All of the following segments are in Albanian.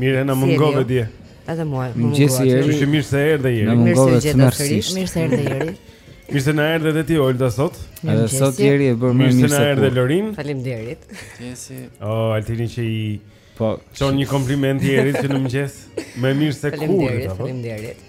Mirë, na mungove dje. Edhe mua. Mëngjesi Eri. Ju mirë se erdhe Eri. Na mungove sërish. Mirë se erdhe Eri. Mirë se na erdhe edhe ti Olta sot. Edhe sot Eri e bërmë mirë se na erdhe Lorin. Faleminderit. Mëngjesi. Oh, Altini që i që një kompliment i Erit që në mëngjes. Më mirë se kur. Faleminderit, faleminderit.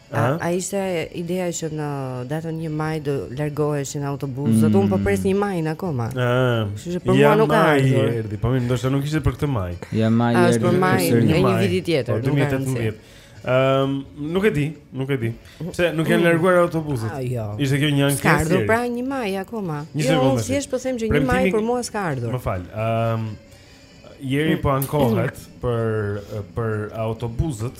A, a ishte ideja që në datën 1 maj do largoheshin autobusët? Mm. Unë po pres 1 maj akoma. Ëh. Kështu që për mua nuk ka. Ja maj erdhi, po mirë, ndoshta nuk ishte për këtë maj. Ja maj erdhi. Është për maj, është një vit i tjetër, po, nuk ka rëndësi. Ehm, nuk e di, nuk e di. Pse nuk janë mm. larguar autobusët? Ah, jo. Ishte kjo një ankesë. Ka ardhur pra 1 maj akoma. Jo, unë thjesht po them që 1 maj për mua s'ka ardhur. Më fal. Ehm, Eri po ankohet mm. për për autobusët.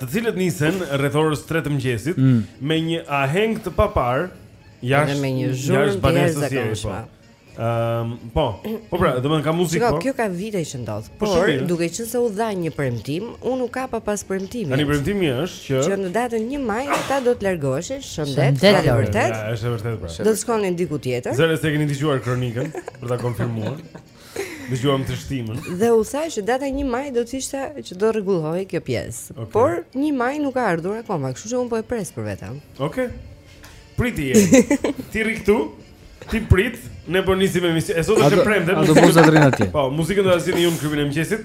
të cilat nisen rreth orës 3 të mëngjesit mm. me një aheng të paparë jashtë me një zhurmë të jashtëzakonshme. Po. Ëm, um, po. Po pra, do të ka muzikë. Po, kjo ka vite që ndodh. Po, por duke qenë se u dha një premtim, unë u kapa pas premtimit. Tani premtimi është që që në datën 1 maj këta do të largoheshin shëndet faleminderit. Ja, është vërtet pra. Do të shkonin diku tjetër. Zëra se keni dëgjuar kronikën për ta konfirmuar. Dëgjuam të shtimën. Dhe u tha që data 1 maj do të ishte që do rregullohej kjo pjesë. Okay. Por 1 maj nuk ka ardhur akoma, kështu që un po e pres për veten. Okej. Okay. Prite. Ti rri këtu. Ti prit, ne po nisim emisionin. E sot është e premte. A do mos atrin atje? Po, muzikën do ta zgjidhni ju në klubin e mëngjesit.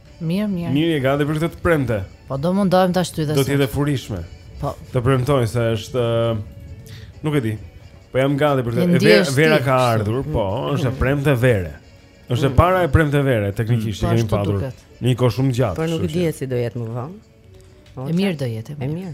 Mirë, mirë. Mirë, je gati për këtë të premte? Po do mundohem ta shtyjë. Do të jetë e furishme. Po. Të premtoj se është nuk e di. Po jam gati për këtë. Vera, vera ka ardhur, po, mm. është e premte vere. Është e mm. para e premte vere, teknikisht po, kemi patur. Në një kohë shumë gjatë. Po nuk e di si do jetë më vonë. E mirë do jetë. E mirë.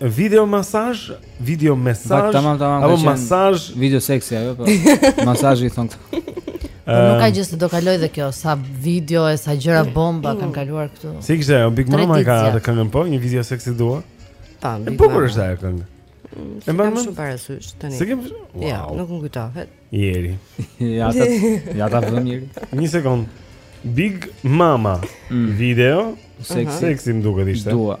Video masazh, video mesazh, apo masazh, video seksi ajo po. Masazhi thonë këtu. Po nuk ka gjë se do kalojë dhe kjo, sa video e sa gjëra bomba kanë kaluar këtu. Si kishte, Big Mama ka atë këngën po, një video seksi dua. Po, Big Mama. Po kur është ajo këngë? Mm, s'e kam shumë parasysh tani. Se kem. Ja, nuk më kujtohet. Eri. Ja ta, ja ta vëmë Eri. Një sekond. Big Mama mm. video seksi seksi më duket ishte. Dua.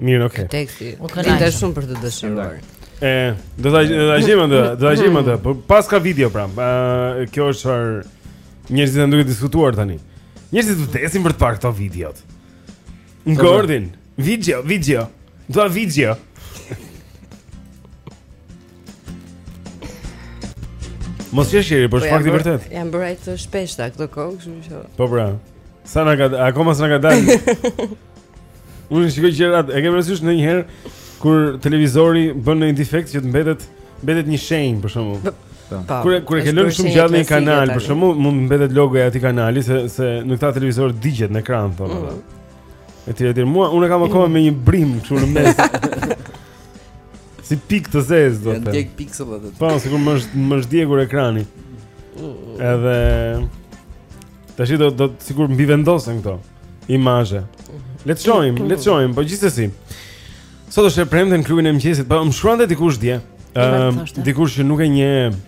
Mirë, okay. Teksti. Unë lë shumë për të dëshiruar. E, do ta do ta gjejmë atë, do ta gjejmë atë. Po paska video pra. Ë, kjo është çfarë njerëzit janë duke diskutuar tani. Njerëzit vdesin për të parë këto videot. Ngordhin, video, video. Do video. Mos qesh po është fakt i vërtet. Janë bërë të shpeshta këto kohë, kështu që. Po bra. Sa na ka akoma s'na ka dalë. Unë shikoj gjërat, e ke parasysh ndonjëherë kur televizori bën një defekt që të mbetet mbetet një shenjë për shembull. Po. po. Kur kur e ke lënë shumë gjatë një kanal, për shembull, mund të mbetet logoja e atij kanali se se në këtë televizor digjet në ekran thonë. Mm. Etj, etj. Mua unë kam akoma një brim këtu në mes. Si pik të zezë do të. Janë djeg pikselat aty. Po, sikur më është më është djegur ekrani. Edhe tash do do sikur mbivendosen këto imazhe. Le të shojmë, le të shojmë, po gjithsesi. Sot është e premte në klubin e mëngjesit, po më shkruante dikush dje. Ëm, dikush që nuk e njeh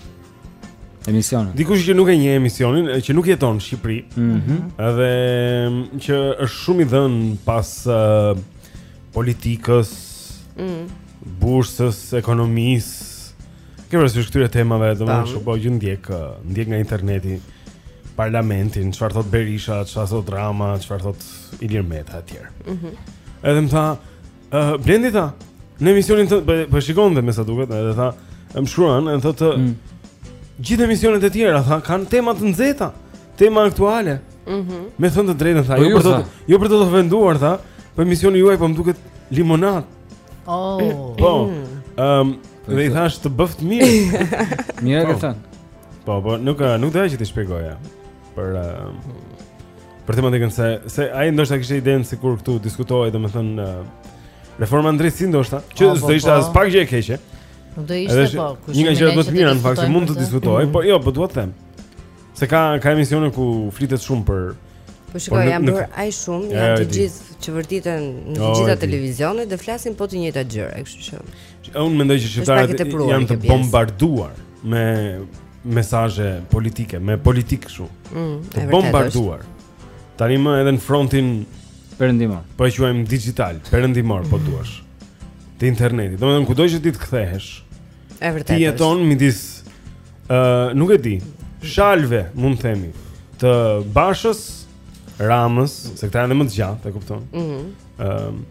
Emisionin. Dikush që nuk e njeh emisionin, që nuk jeton në Shqipëri. Mhm. Mm edhe që është shumë i dhënë pas uh, politikës, mm. bursës, ekonomisë. Kësi, këtyre temave, domethënë shumë, po, ndjek, ndjek nga interneti parlamentin, çfarë thot Berisha, çfarë thot Rama, çfarë thot Ilir Meta etj. Mhm. Mm edhe më tha, Ëh, uh, Blendi tha, në emisionin të po, po shikonte me sa duket, edhe tha, më shkruan, edhe thotë mm. gjithë emisionet e tjera tha kanë tema të nxehta, tema aktuale. Mhm. Mm me thënë të drejtën tha, po jo për të, jo për të të venduar tha, po emisioni juaj po më duket limonadë. Oh. Po. Ehm, um, dhe i thash të bëft mirë. Mirë e thënë. Po, po, nuk nuk doja që t'i shpjegoja. Për uh, Për tematikën se, se ai ndoshta kishte idenë sikur këtu diskutohej domethënë reforma në drejtësi ndoshta, që po, po, s'do ishte po. aspak gjë e keqe. Nuk do ishte po, do ishte një nga gjërat më të mira në fakt që mund të diskutohej, po jo, po duhet të them. Se ka ka emisione ku flitet shumë për Po shikoj, janë bërë aq shumë, janë të gjithë që vërtiten në të gjitha televizionet dhe flasin po të njëjtat gjëra, kështu që. Unë mendoj që shqiptarët janë të bombarduar me mesazhe politike, me politikë kështu. Mm, të bombarduar. Tanimë edhe në frontin perëndimor. Po e quajmë dixhital, perëndimor po duash. Të internetit. Domethënë kudo që ti të kthehesh. E vërtetë. Ti jeton midis ë uh, nuk e di. Shalve mund të themi të Bashës, Ramës, se këta janë më të gjatë, e kupton? Mhm. Mm ë uh,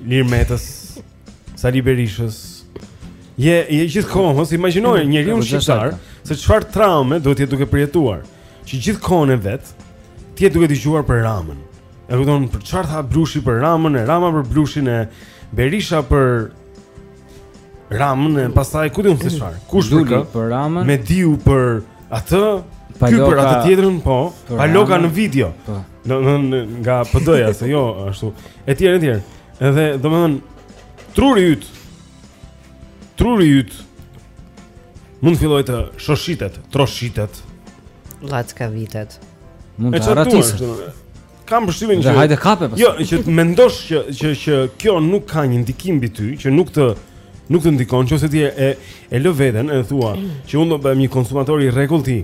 Ilir Metës. Sali Berishës. Je je gjithkohë, domethënë imagjino mm, njeriu shqiptar se çfarë traume duhet të jetë duke përjetuar, që gjithkohën e vet ti je duke dëgjuar për Ramën. E kupton për çfarë tha Blushi për Ramën, e Rama për Blushin e Berisha për Ramën e pastaj ku di unë se çfarë. Kush për kë? Për Ramën. Mediu për atë, ky për atë tjetrën, po. Paloka në video. Po. Në nga PD-ja se jo ashtu. Etj etj. Edhe, domethënë, truri yt, truri yt, mund të fillojë të shoshitet, troshitet. Llaskavitet. Mund të arratiset. Kam përshtypjen që... Dhe hajde kape pas. Jo, që të mendosh që, që, që kjo nuk ka një ndikim mbi ty, që nuk të nuk të ndikon nëse ti e e lë veten e thua që unë do bëhem një konsumator i rregullt i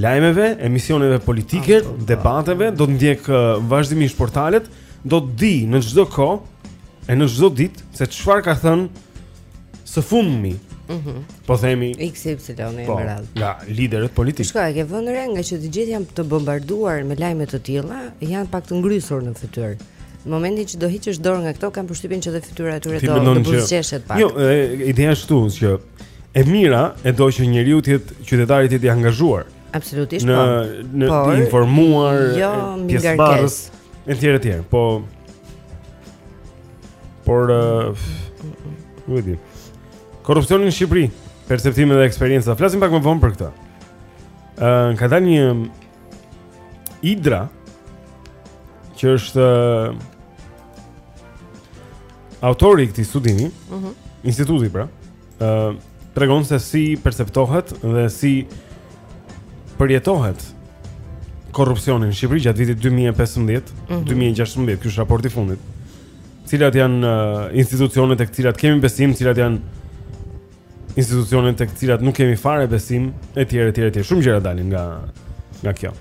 lajmeve, emisioneve politike, debateve, do të ndjek vazhdimisht portalet, do të di në çdo kohë e në çdo ditë se çfarë ka thënë së fundmi. Mhm. Mm po themi XY në po, Emerald. Nga liderët politikë. Shka, e ke vënë re ngaqë të gjithë janë të bombarduar me lajme të tilla, janë pak të ngrysur në fytyrë. Në momentin që do heqësh dorë nga këto, kam përshtypjen që dhe fytyra e tyre do të buzëqeshë pak. Jo, ideja është këtu që e mira e do që njeriu të jetë qytetari të jetë i angazhuar. Mm Absolutisht po. Në në i informuar, jo, pjesëmarrës etj etj. Po por uh, nuk e di. Korrupsioni në Shqipëri, perceptime dhe eksperienca. Flasim pak më vonë për këtë. Ëh, uh, ka dalë një Idra që është uh, autori i këtij studimi, ëh, uh -huh. instituti pra. Ëh. ë uh, tregon se si perceptohet dhe si përjetohet korrupsioni në Shqipëri gjatë vitit 2015, mm -hmm. 2016, ky është raporti i fundit. Cilat janë uh, institucionet tek cilat kemi besim, cilat janë institucionet tek cilat nuk kemi fare besim etj etj etj. Shumë gjëra dalin nga nga kjo.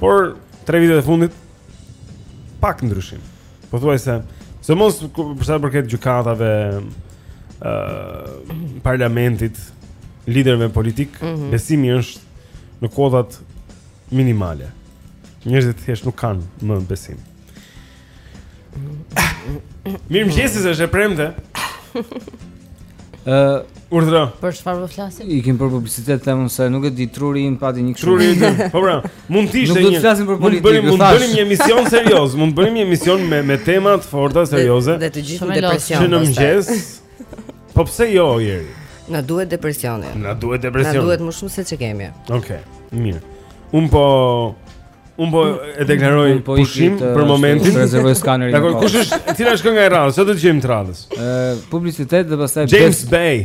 Por tre vitet e fundit pak ndryshim. Pothuajse, sidomos për sa i përket gjykatave, ë uh, parlamentit, liderëve politikë, mm -hmm. besimi është në kuotat minimale. Njerëzit thjesht nuk kanë më besim. Mirëmëngjesi se është e premte uh, Urdhra Për çfarë do flasim? Ikim për publicitet them unë se nuk e di truri im pati një kështu Truri im, po pra Mund të ishte një nuk do flasim për politikë. Mund bënim mund bënim një emision serioz, mund bënim një emision me me tema të forta serioze. Dhe të gjithë në depresion. Në mëngjes. Po pse jo Jeri? Na duhet depresioni. Na duhet depresioni. Na duhet më shumë se ç'kemi. Okej, okay, mirë. Un po Un po e deklaroj po pushim të, për momentin. Rezervoj skanerin. Dakor, kush është? Cila është kënga e radhës? Sa ta gjejmë të radhës? Ë, publicitet dhe pastaj James Bay.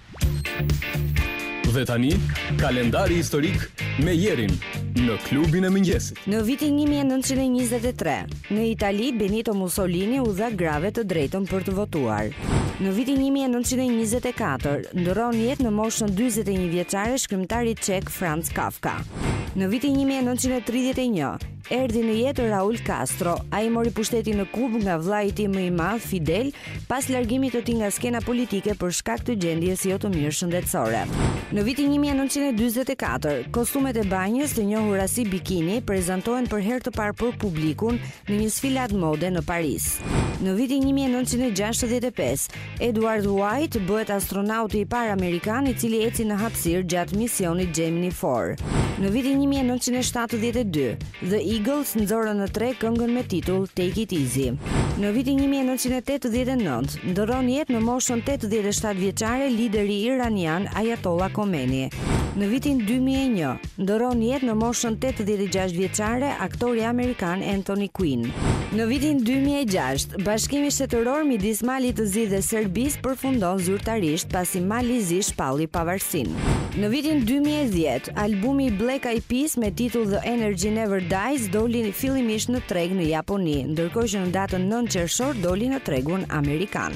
Dhe tani, kalendari historik me Jerin në klubin e mëngjesit. Në vitin 1923, në Itali, Benito Mussolini u dha grave të drejtën për të votuar. Në vitin 1924, ndërron jetë në moshën 41 vjeçare shkrimtari çek Franz Kafka. Në vitin 1931, Erdhi në jetë Raul Castro. Ai mori pushtetin në Kubë nga vëllai i tij më i madh, Fidel, pas largimit të tij nga skena politike për shkak të gjendjes jo të mirë shëndetësore. Në vitin 1944, kostumet e banjës të njohura si bikini prezantohen për herë të parë për publikun në një sfilatë mode në Paris. Në vitin 1965, Edward White bëhet astronauti i parë amerikan i cili eci në hapësirë gjatë misionit Gemini 4. Në vitin 1972, The Eagles nxorën në treg këngën me titull Take It Easy. Në vitin 1989, ndërron jetë në moshën 87 vjeçare lideri iranian Ayatollah Khomeini. Në vitin 2001, Ndërron jetë në moshën tetëdhjetë e gjashtë vjeçare aktori amerikan Anthony Quinn. Në vitin dy mijë e gjashtë, bashkimi shtetëror midis Malit të Zi dhe Serbisë përfundon zyrtarisht pasi Mali i Zi shpalli pavarësinë. Në vitin dy mijë e dhjetë, albumi i Black Eyed Peas me titull The Energy Never Dies doli fillimisht në treg në Japoni, ndërkohë që në datën nëntë qershor doli në tregun amerikan.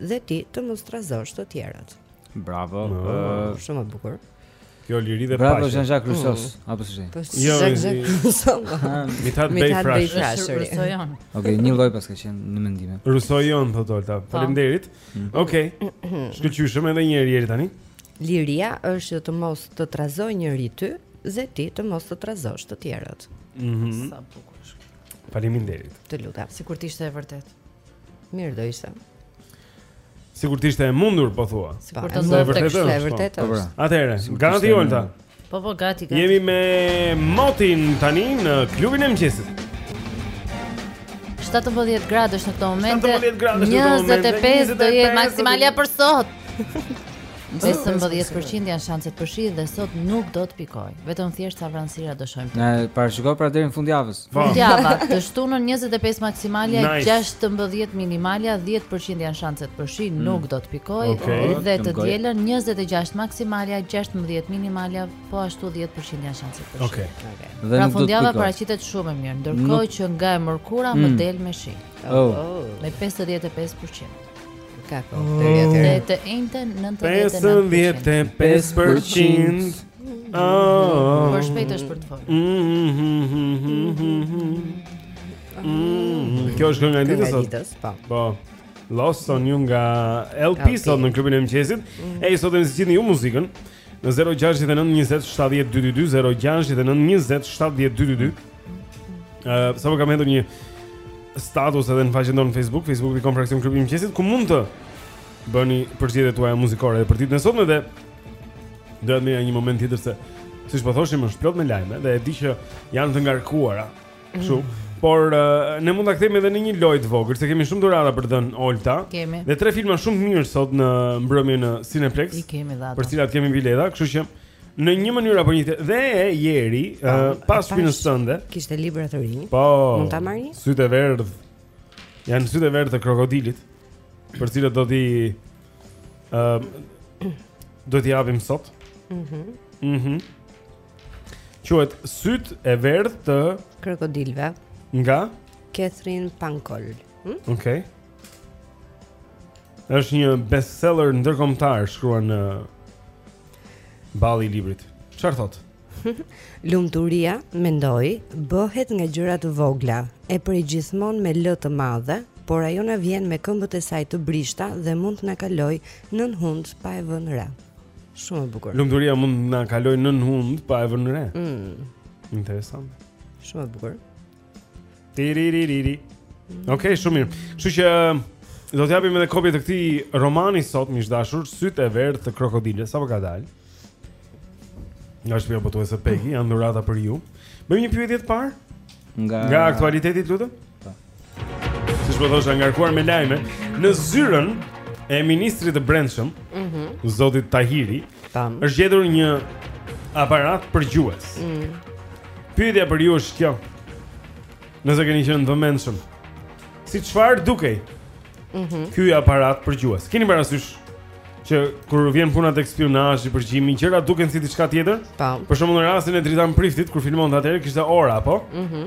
dhe ti të mos trazosh të tjerët. Bravo. Uh, shumë e bukur. Kjo liri dhe paqe. Bravo Jean Jacques Rousseau, mm. apo si? Po jo, Jean Jacques Rousseau. Mit'hat bej Frashëri. Okej, njëlloj paska qenë në mendime. Rousseau jonë thotë Olta. Po. Faleminderit. Mm. Okej. Shkëlqyshëm edhe një herë tani. Liria është që të mos të trazojë njeri ty dhe ti të mos të trazosh të tjerët. Mhm. Sa bukur. Faleminderit. Të lutem, sikur të ishte e vërtetë. Mirë do ishte. Sikur të ishte e mundur, po thua. Sikur të ndodhte kështu e vërtetë. Po, po, po. Atëherë, gati Olta. Po, po, gati, gati. Jemi me motin tani në klubin e mëngjesit. 17 gradë është në këto momente. 17 gradë në këto momente. 25 do jetë maksimalja për sot. 15 për qind janë shanset për shi dhe sot nuk do të pikojë. Vetëm thjesht ca vranësira do shohim. Na parashiko pra deri në fundjavë. Po. Fundjava, të shtunën 25 maksimalja, nice. 16 minimalja, 10% janë shanset për shi, mm. nuk do të pikojë. Okay. Dhe të dielën 26 maksimalja, 16 minimalja, po ashtu 10% janë shanset për shi. Okej. Okay. Okay. Dhe pra fundjava paraqitet shumë mirë, ndërkohë nuk... që nga e mërkura mm. më del me shi. Oh. oh. Me 55%. Ka kohë të rri atëherë. Dhe të enjten 95%. 95% Oh. Por shpejt është për të folur. Mm. Kjo është kënga e ditës sot. Po. po. Lost on you nga LP sot në klubin e mëngjesit. Mm. Ej, sot e zgjidhni ju muzikën. Në 069 20 70 222 069 20 70 222 uh, Sapo kam hedhur një status edhe në faqen tonë në Facebook Facebook pikë kom fraksion klubi i mëngjesit Ku mund të bëni përzgjedhjet tuaja muzikore edhe për ditën e sotme dhe Do ta themi një moment tjetër se Siç po thoshim është plot me lajme Dhe e di që janë të ngarkuara Kështu. Por uh, ne mund ta kthejmë edhe në një lojë të vogël, se kemi shumë dhurata për të dhënë Olta. Kemi. Dhe tre filma shumë të mirë sot në mbrëmje në Cineplexx. I kemi dhënë. Për cilat kemi bileta, kështu që në një mënyrë apo një tjetër. Dhe Jeri, po, uh, pas shpinës tënde, kishte libra të rinj. Po. Mund ta marrni? Sytë e verdhë. Janë sytë e verdhë të krokodilit, për cilët do t'i ë uh, do t'i japim sot. Mhm. Mm mhm. Mm Quhet Sytë e verdhë të krokodilëve. Nga Katherine Pancol. Hm? Okej. Është një bestseller ndërkombëtar shkruan në balli i librit. Çfarë thotë? Lumturia, mendoj, bëhet nga gjëra të vogla, e pres gjithmonë me L të madhe, por ajo na vjen me këmbët e saj të brishta dhe mund të na kalojë nën hundë pa e vënë re. Shumë e bukur. Lumturia mund na kalojë nën hundë pa e vënë re. Mm. Interesant. Shumë e bukur. Tiriririri. Okej, shumë mirë. Kështu që do të japim edhe kopje të këtij romani sot, miq të dashur, Sytë e verdhë të krokodilëve, sapo ka dalë nga shpia botuese Pegi, janë dhurata për ju. Bëjmë një pyetje të parë? Nga Nga aktualiteti, të lutem. Po. Siç po thosha ngarkuar me lajme, në zyrën e ministrit të Brendshëm, ëh, mm -hmm. zotit Tahiri, Tam. është gjetur një aparat përgjues. Mm. Pyetja për ju është kjo. Nëse keni qenë të vëmendshëm, si çfarë dukej? Mhm. Mm Ky aparat përgjues. Keni parasysh që kur vjen puna tek spionazhi, përgjimi, gjërat duken si diçka tjetër? Tam. Për shembull në rastin e Dritan Priftit kur filmonte atëherë kishte orë apo? Mhm. Mm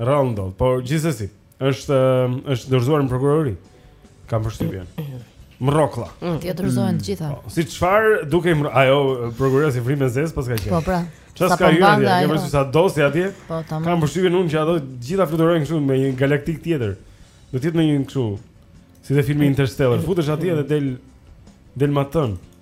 Rrallë ndodh, por gjithsesi, është është dorëzuar në prokurori. Kam përshtypjen. Mrokla. Mm. Aty dorëzohen të gjitha. Po, si çfarë dukej ajo prokuroria si vrimë e zezë paska qenë. Po pra. Çfarë ka hyrë atje? Ke parasysh sa dosje atje? Po tamam. Kam përshtypjen unë që ato të gjitha fluturojnë kështu në një galaktikë tjetër. Do të jetë në një kështu si te filmi Interstellar. Futesh atje dhe del del matanë.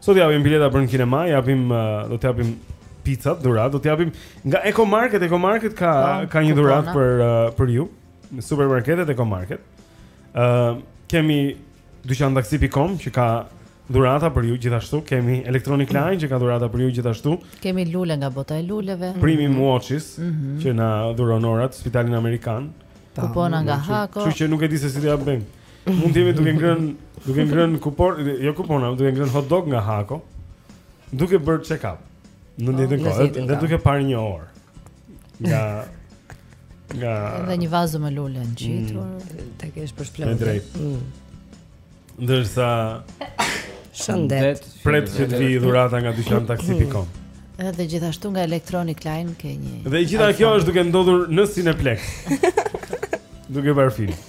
Sot japim bileta për në kinema, japim do të japim pizza dhuratë, do të japim nga Eco Market, Eco Market ka pa, po, ka një dhuratë për për ju në supermarketet Eco Market. Ëm uh, kemi dyqantaksi.com që ka dhurata për ju gjithashtu, kemi Electronic mm. Line që ka dhurata për ju gjithashtu. Kemi lule nga bota e luleve. Premium mm. Watches mm -hmm. që na dhuron orat Spitalin Amerikan. Kupona nga Hako. Kështu që nuk e di se si do ia bëjmë. Mund të jemi duke ngrën, duke ngrën kupon, jo kupon, duke ngrën hot dog nga Hako, duke bërë check up. Në po, ditën, kohë, dhe duke parë një orë. Nga nga Nga një vazo me lule ngjitur mm. Ta kesh për shplonë Me drejt mm. Ndërsa Shëndet Pret që të vi dhurata nga dyqan taksi.com mm. Dhe gjithashtu nga Electronic Line ke një Dhe gjitha kjo është duke ndodhur në Cineplex Duke bërë film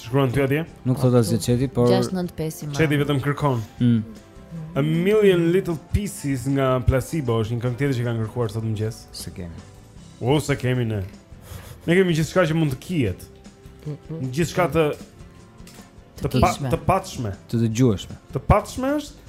Shkruan ty atje? Nuk thot asgjë çeti, por 695 i marr. Çeti vetëm kërkon. Mm. A million little pieces nga placebo është një këngë tjetër që kanë kërkuar sot mëngjes. S'e kemi. O s'e kemi ne. Ne kemi gjithçka që mund të kihet. Gjithçka të të patshme. Të dëgjueshme. Të patshme është?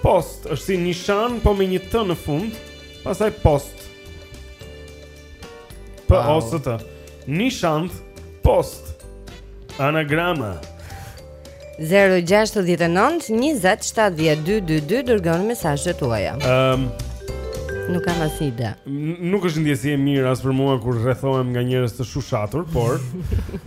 Post është si nishan, po me një të në fund, pastaj post. P O S T. Nishant post. Anagrama. 069 20 70 222 dërgoni mesazhet tuaja. Ehm um, Nuk kam asnjë ide. Nuk është ndjesi e mirë as për mua kur rrethohem nga njerëz të shushatur, por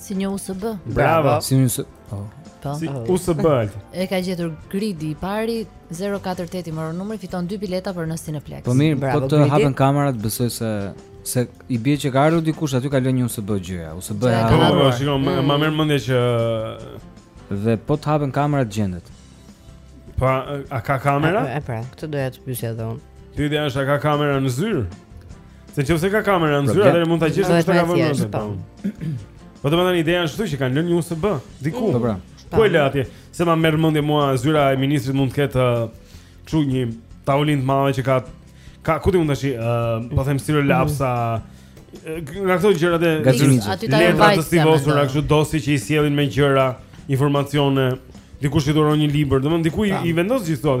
Si një USB. Bravo. Si një USB. Po. po. Si USB. E ka gjetur Gridi i pari 048 i mbaron numri fiton dy bileta për në Cineplex. Po mirë, Bravo, Gridi. po të hapen kamerat, besoj se se i bie që ka ardhur dikush aty ka lënë një USB gjëja. USB. Po, po shiko, më mm. merr mendja që dhe po të hapen kamerat gjendet. Po, a ka kamera? Po, e pra, këtë doja të pyesja dhe unë. Pyetja është a ka kamera në zyrë? Se nëse ka kamera në zyrë, atëherë mund ta gjesh kush ka vënë atë. Po. po domethënë ideja është që kanë lënë një USB diku. Po pra. Po e lë atje. Se ma merr mendja mua zyra e ministrit mund të ketë uh, kështu një tavolinë të madhe që ka ka ku ti mund të kesh, uh, po them stilolapsa. Nga këto gjëra të gazetimit. Aty ta vajtë. Ti vosur na kështu dosje që i sjellin me gjëra, informacione, dikush i dhuron një libër, domethënë diku i vendos gjithçka.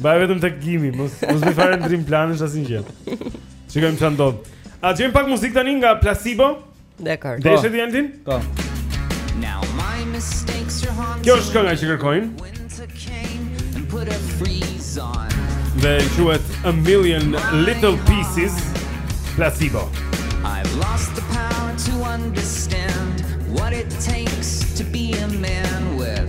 Bëj vetëm tek gimi, mos mos bëj fare ndrim planesh asnjë gjë. Shikojmë çfarë ndodh. A dëgjojmë pak muzikë tani nga Placebo? Dakord. Dhe është Endin? Po. Kjo është kënga që kërkojnë. Dhe quhet A Million Little Pieces Placebo. I've lost the power to understand what it takes to be a man with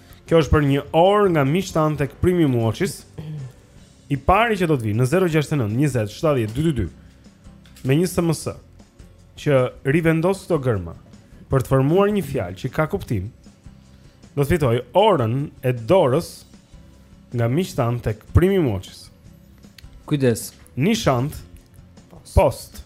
Kjo është për një orë nga miqtë tanë tek Premium Watches. I pari që do të vi në 069 20 70 222 me një SMS që rivendos këto gërma për të formuar një fjalë që ka kuptim. Do të fitoj orën e dorës nga miqtë tanë tek Premium Watches. Kujdes. Nishant Post.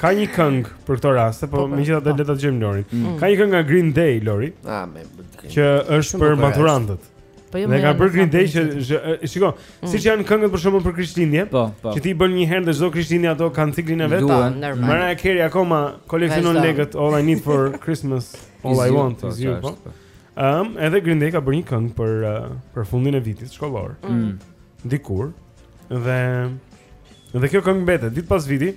Ka një këngë për këto raste, po, po, po megjithatë po. le ta dëgjojmë Lorin. Mm. mm. Ka një këngë nga Green Day Lori. Ah, me që është për maturantët. Po jo, më ka bërë Green Day që shiko, mm. siç janë këngët për shembull për Krishtlindje, po, po. që ti bën një herë dhe çdo Krishtlindje ato kanë ciklin e vet. Mariah Carey akoma koleksionon lekët All I Need for Christmas, All I Want is You. Po. Ëm, edhe Green Day ka bërë një këngë për uh, për fundin e vitit shkollor. Mm. Dikur. Dhe dhe kjo këngë mbetet vit pas viti.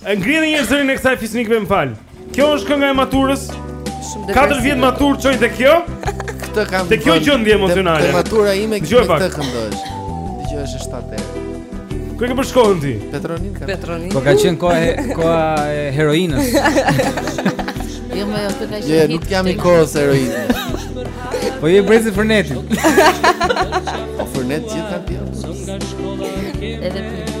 E ngrieni njëherë zërin e kësaj Fisnik më fal. Kjo është kënga e maturës. Shumë depresive. Katër vjet maturë çojnë te kjo. Këtë kam. Te kjo gjendje emocionale. Te matura ime që me këtë këndosh. Dëgjoj është 7 herë. Ku e ke bërë shkollën ti? Petro Nini ka. Petro Nini. Po ka qenë koha e koha e heroinës. Jo më jashtë ka qenë. Jo nuk jam i kohës heroinës. Po je brezi fernetit. Po fernet gjithë kanë pirë. Edhe për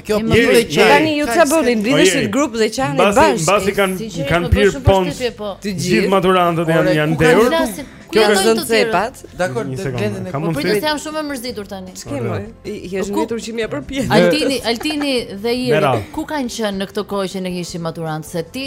Kjo po e qaj. Tani ju ça bëni? Lidhëshit po grup dhe qani bashkë. Mbasi kanë kanë po pirë ponç. Po. Të gjithë maturantët janë janë dehur. Kjo është zënë cepat. Dakord, të glenë në kupa. Po të jam shumë e mërzitur tani. Ç'ke më? I ke zgjitur që më përpjet. Altini, Altini dhe Iri, ku kanë qenë në këtë kohë që ne ishim maturantë? Se ti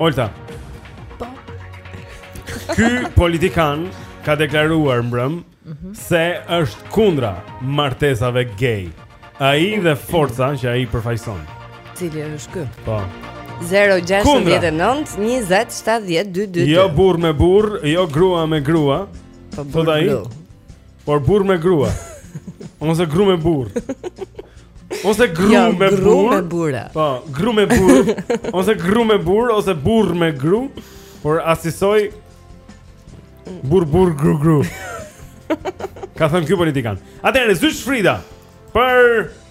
Olta. Po. Ky politikan ka deklaruar mbrëm mm -hmm. se është kundra martesave gay. Ai dhe forca që ai përfaqëson. Cili është ky? Po. 0-6-19-27-12-2 Jo burrë me burrë, jo grua me grua. Po burrë Por burrë me grua. Ose gru me burr. Ose gru jo, me burr. Gru me burr. Po, gru me burr. Ose gru me burr ose burr me gru, por asisoj burr burr gru gru. Ka thënë ky politikan. Atëherë Zysh Frida për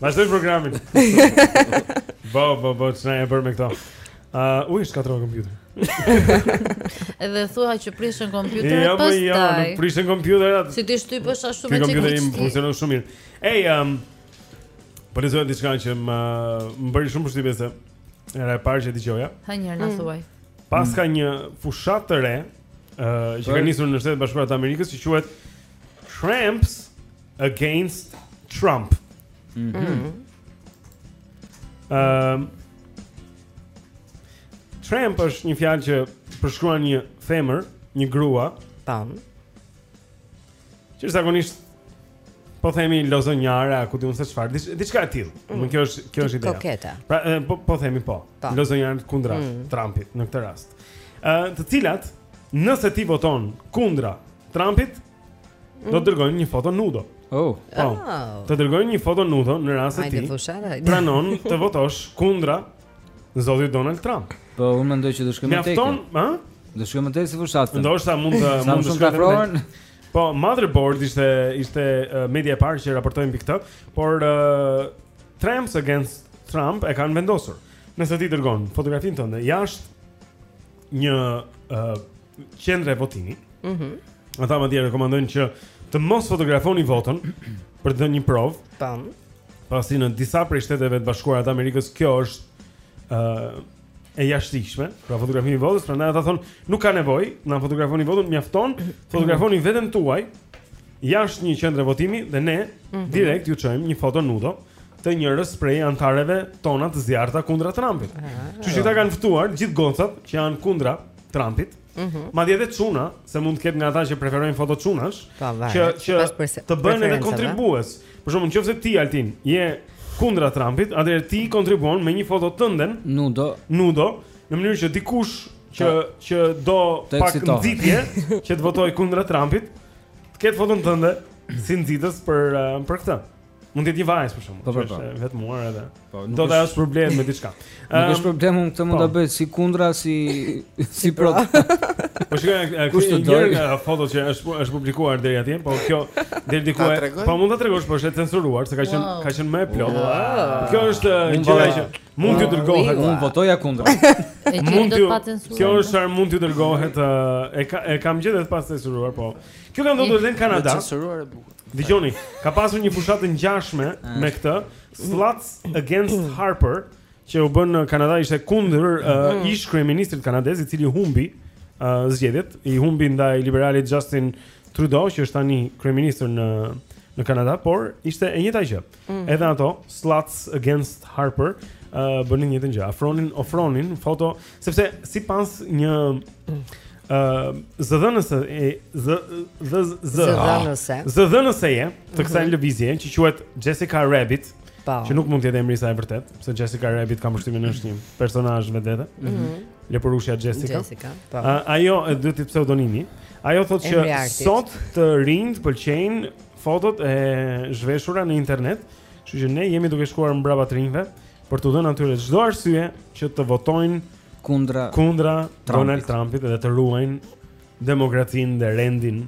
Vazhdojmë programin. Bo, bo, bo, ç'na ke bërë me këto. Uh, u shkatërrua kompjuteri. Edhe thua që prishen kompjuterat pastaj. Jo, jo, nuk prishen kompjuterat. Si ti shtypësh ashtu me çekiç. Kompjuteri im funksionon shumë mirë. Ej, um, po lexoja diçka që më, më bëri shumë përshtypje se hera e parë që e dëgjoja. Hë njëherë na mm. thuaj. Mm. Paska një fushatë të re, uh, që ka nisur në Shtetet e Bashkuara të Amerikës, që quhet Tramps. against Trump. Mhm. Mm Ehm um, Tramp është një fjalë që përshkruan një femër, një grua, tan. Që zakonisht po themi lozonjare, a ku di unë se çfarë, diçka e tillë. Mm. Nuk kjo është kjo është ideja. Koketa. Pra po po themi po. po. Lozonjaret kundra mm. Trumpit në këtë rast. Ë, uh, të cilat nëse ti voton kundra Trumpit, Mm. Do të dërgojnë një foto nudo. Oh. Po. Oh. Të dërgojnë një foto nudo në rast se ti. Pranon të votosh kundra zotit Donald Trump. Po, unë mendoj që do shkojmë më tej. Mjafton, ha? Do shkojmë më tej si fushatë. Ndoshta mund të mund të shkojmë. Po, Motherboard ishte ishte uh, media e parë që raportoi mbi këtë, por uh, Tramps against Trump e kanë vendosur. Nëse ti dërgon fotografinë tënde jashtë një uh, qendre votimi. Mhm. Mm Ata madje rekomandojnë që të mos fotografoni votën për të dhënë një provë. Tan. Pasi në disa prej shteteve të bashkuara të Amerikës kjo është ë uh, e jashtëligjshme, pra fotografimi i votës, prandaj ata thonë nuk ka nevojë ta fotografoni votën, mjafton fotografoni veten tuaj jashtë një qendre votimi dhe ne mm -hmm. direkt ju çojmë një foto nudo të njërës prej anëtareve tona të zjarrta kundra Trumpit. Kështu që ata kanë ftuar, gjithë gocat që janë kundra Trumpit. Mm -hmm. Madje edhe çuna, se mund të ketë nga ata që preferojnë foto çunash, po, që që të bëhen edhe kontribues. Për shembull, nëse ti Altin je kundra Trumpit, atëherë ti kontribuon me një foto tënden, nudo, nudo, në mënyrë që dikush që po. që do pak nxitje që të votojë kundra Trumpit, të ketë foton tënde si nxitës për eh, për këtë. Mund të jetë një vajzë për shkakun, po, po, po. është vetmuar edhe. Po, do të ajo problem me diçka. Nuk është ehm, problem unë këtë mund ta po. bëj si kundra si si pro. Po shikoj kush të doj nga foto që është është publikuar deri atje, po kjo deri diku e s'po mund ta tregosh po është censuruar se ka qenë ka qenë më e plotë. Kjo është gjëja që mund t'ju dërgohet. Unë votoja kundra. Mund të pacensuruar. Kjo është çfarë mund t'ju dërgohet e kam gjetur pacensuruar, po. Kjo ka ndodhur në Kanada. Censuruar e bukur. Dëgjoni, ka pasur një fushatë të ngjashme me këtë, Sluts Against Harper, që u bë në Kanada ishte kundër uh, ish kryeministrit kanadez i cili humbi uh, zgjedhjet, i humbi ndaj liberalit Justin Trudeau, që është tani kryeministër në në Kanada, por ishte e njëjta gjë. Mm. Edhe ato Sluts Against Harper uh, bënin njëjtën gjë. Afronin, ofronin foto sepse sipas një ë zëdhënëseje zë zë zëdhënëse. Zëdhënëseje të kësaj mhm. lëvizjeje që quhet Jessica Rabbit. Pa. Po. Që nuk mund të jetë emri i saj i vërtetë, sepse Jessica Rabbit ka mbështimin në një personazh vetë. Mhm. Mm Lepurushja Jessica. Jessica. Po. Ajo duhet të jetë pseudonimi. Ajo thotë që sot të rinjtë pëlqejnë fotot e zhveshura në internet, kështu që ne jemi duke shkuar mbrapa të rinjve për t'u dhënë atyre çdo arsye që të votojnë kundra kundra Trumpit. Donald Trumpit dhe të ruajnë demokracinë dhe rendin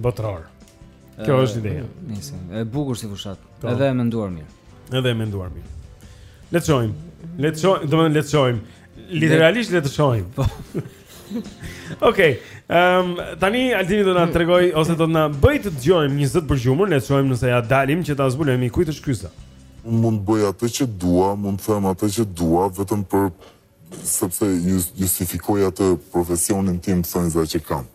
botëror. Kjo është ideja. Nice. E bukur si fushatë. Po. Edhe e menduar mirë. Edhe e menduar mirë. Le të shojmë. Le të shojmë, do të thonë le të shojmë. Literalisht le të shohim. Po. Okej. Ehm, tani Altini do na tregojë ose do na bëjë të dëgjojmë një zë të përgjumur, le të shohim nëse ia dalim që ta zbulojmë kujt është ky zë. Unë mund të bëj atë që dua, mund të them atë që dua, vetëm për sepse justifikoj atë profesionin tim thonjza që kam.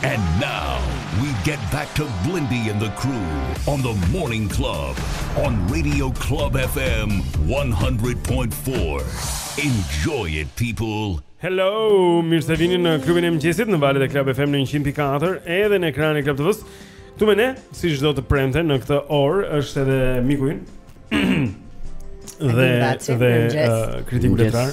And now we get back to Blendi and the crew on the morning club on radio club FM 100.4 enjoy it people. Hello, mirë se vini në klubin e mëngjesit në valët e Club FM në 100.4 edhe në ekranin e Club TV-s. Këtu me ne, si çdo të premte në këtë orë është edhe miku ynë. dhe dhe uh, kritiku letrar.